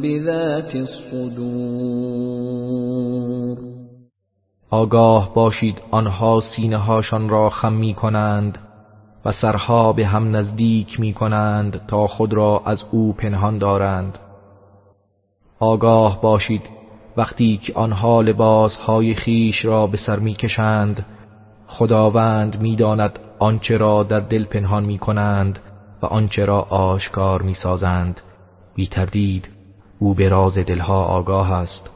بذات الصدور آگاه باشید آنها سینه هاشان را خم می کنند و سرها به هم نزدیک می کنند تا خود را از او پنهان دارند. آگاه باشید وقتی که آنها لباسهای خیش را به سر می‌کشند. خداوند می‌داند آنچه را در دل پنهان می کنند و آنچه را آشکار می سازند بی تردید او به راز دلها آگاه است.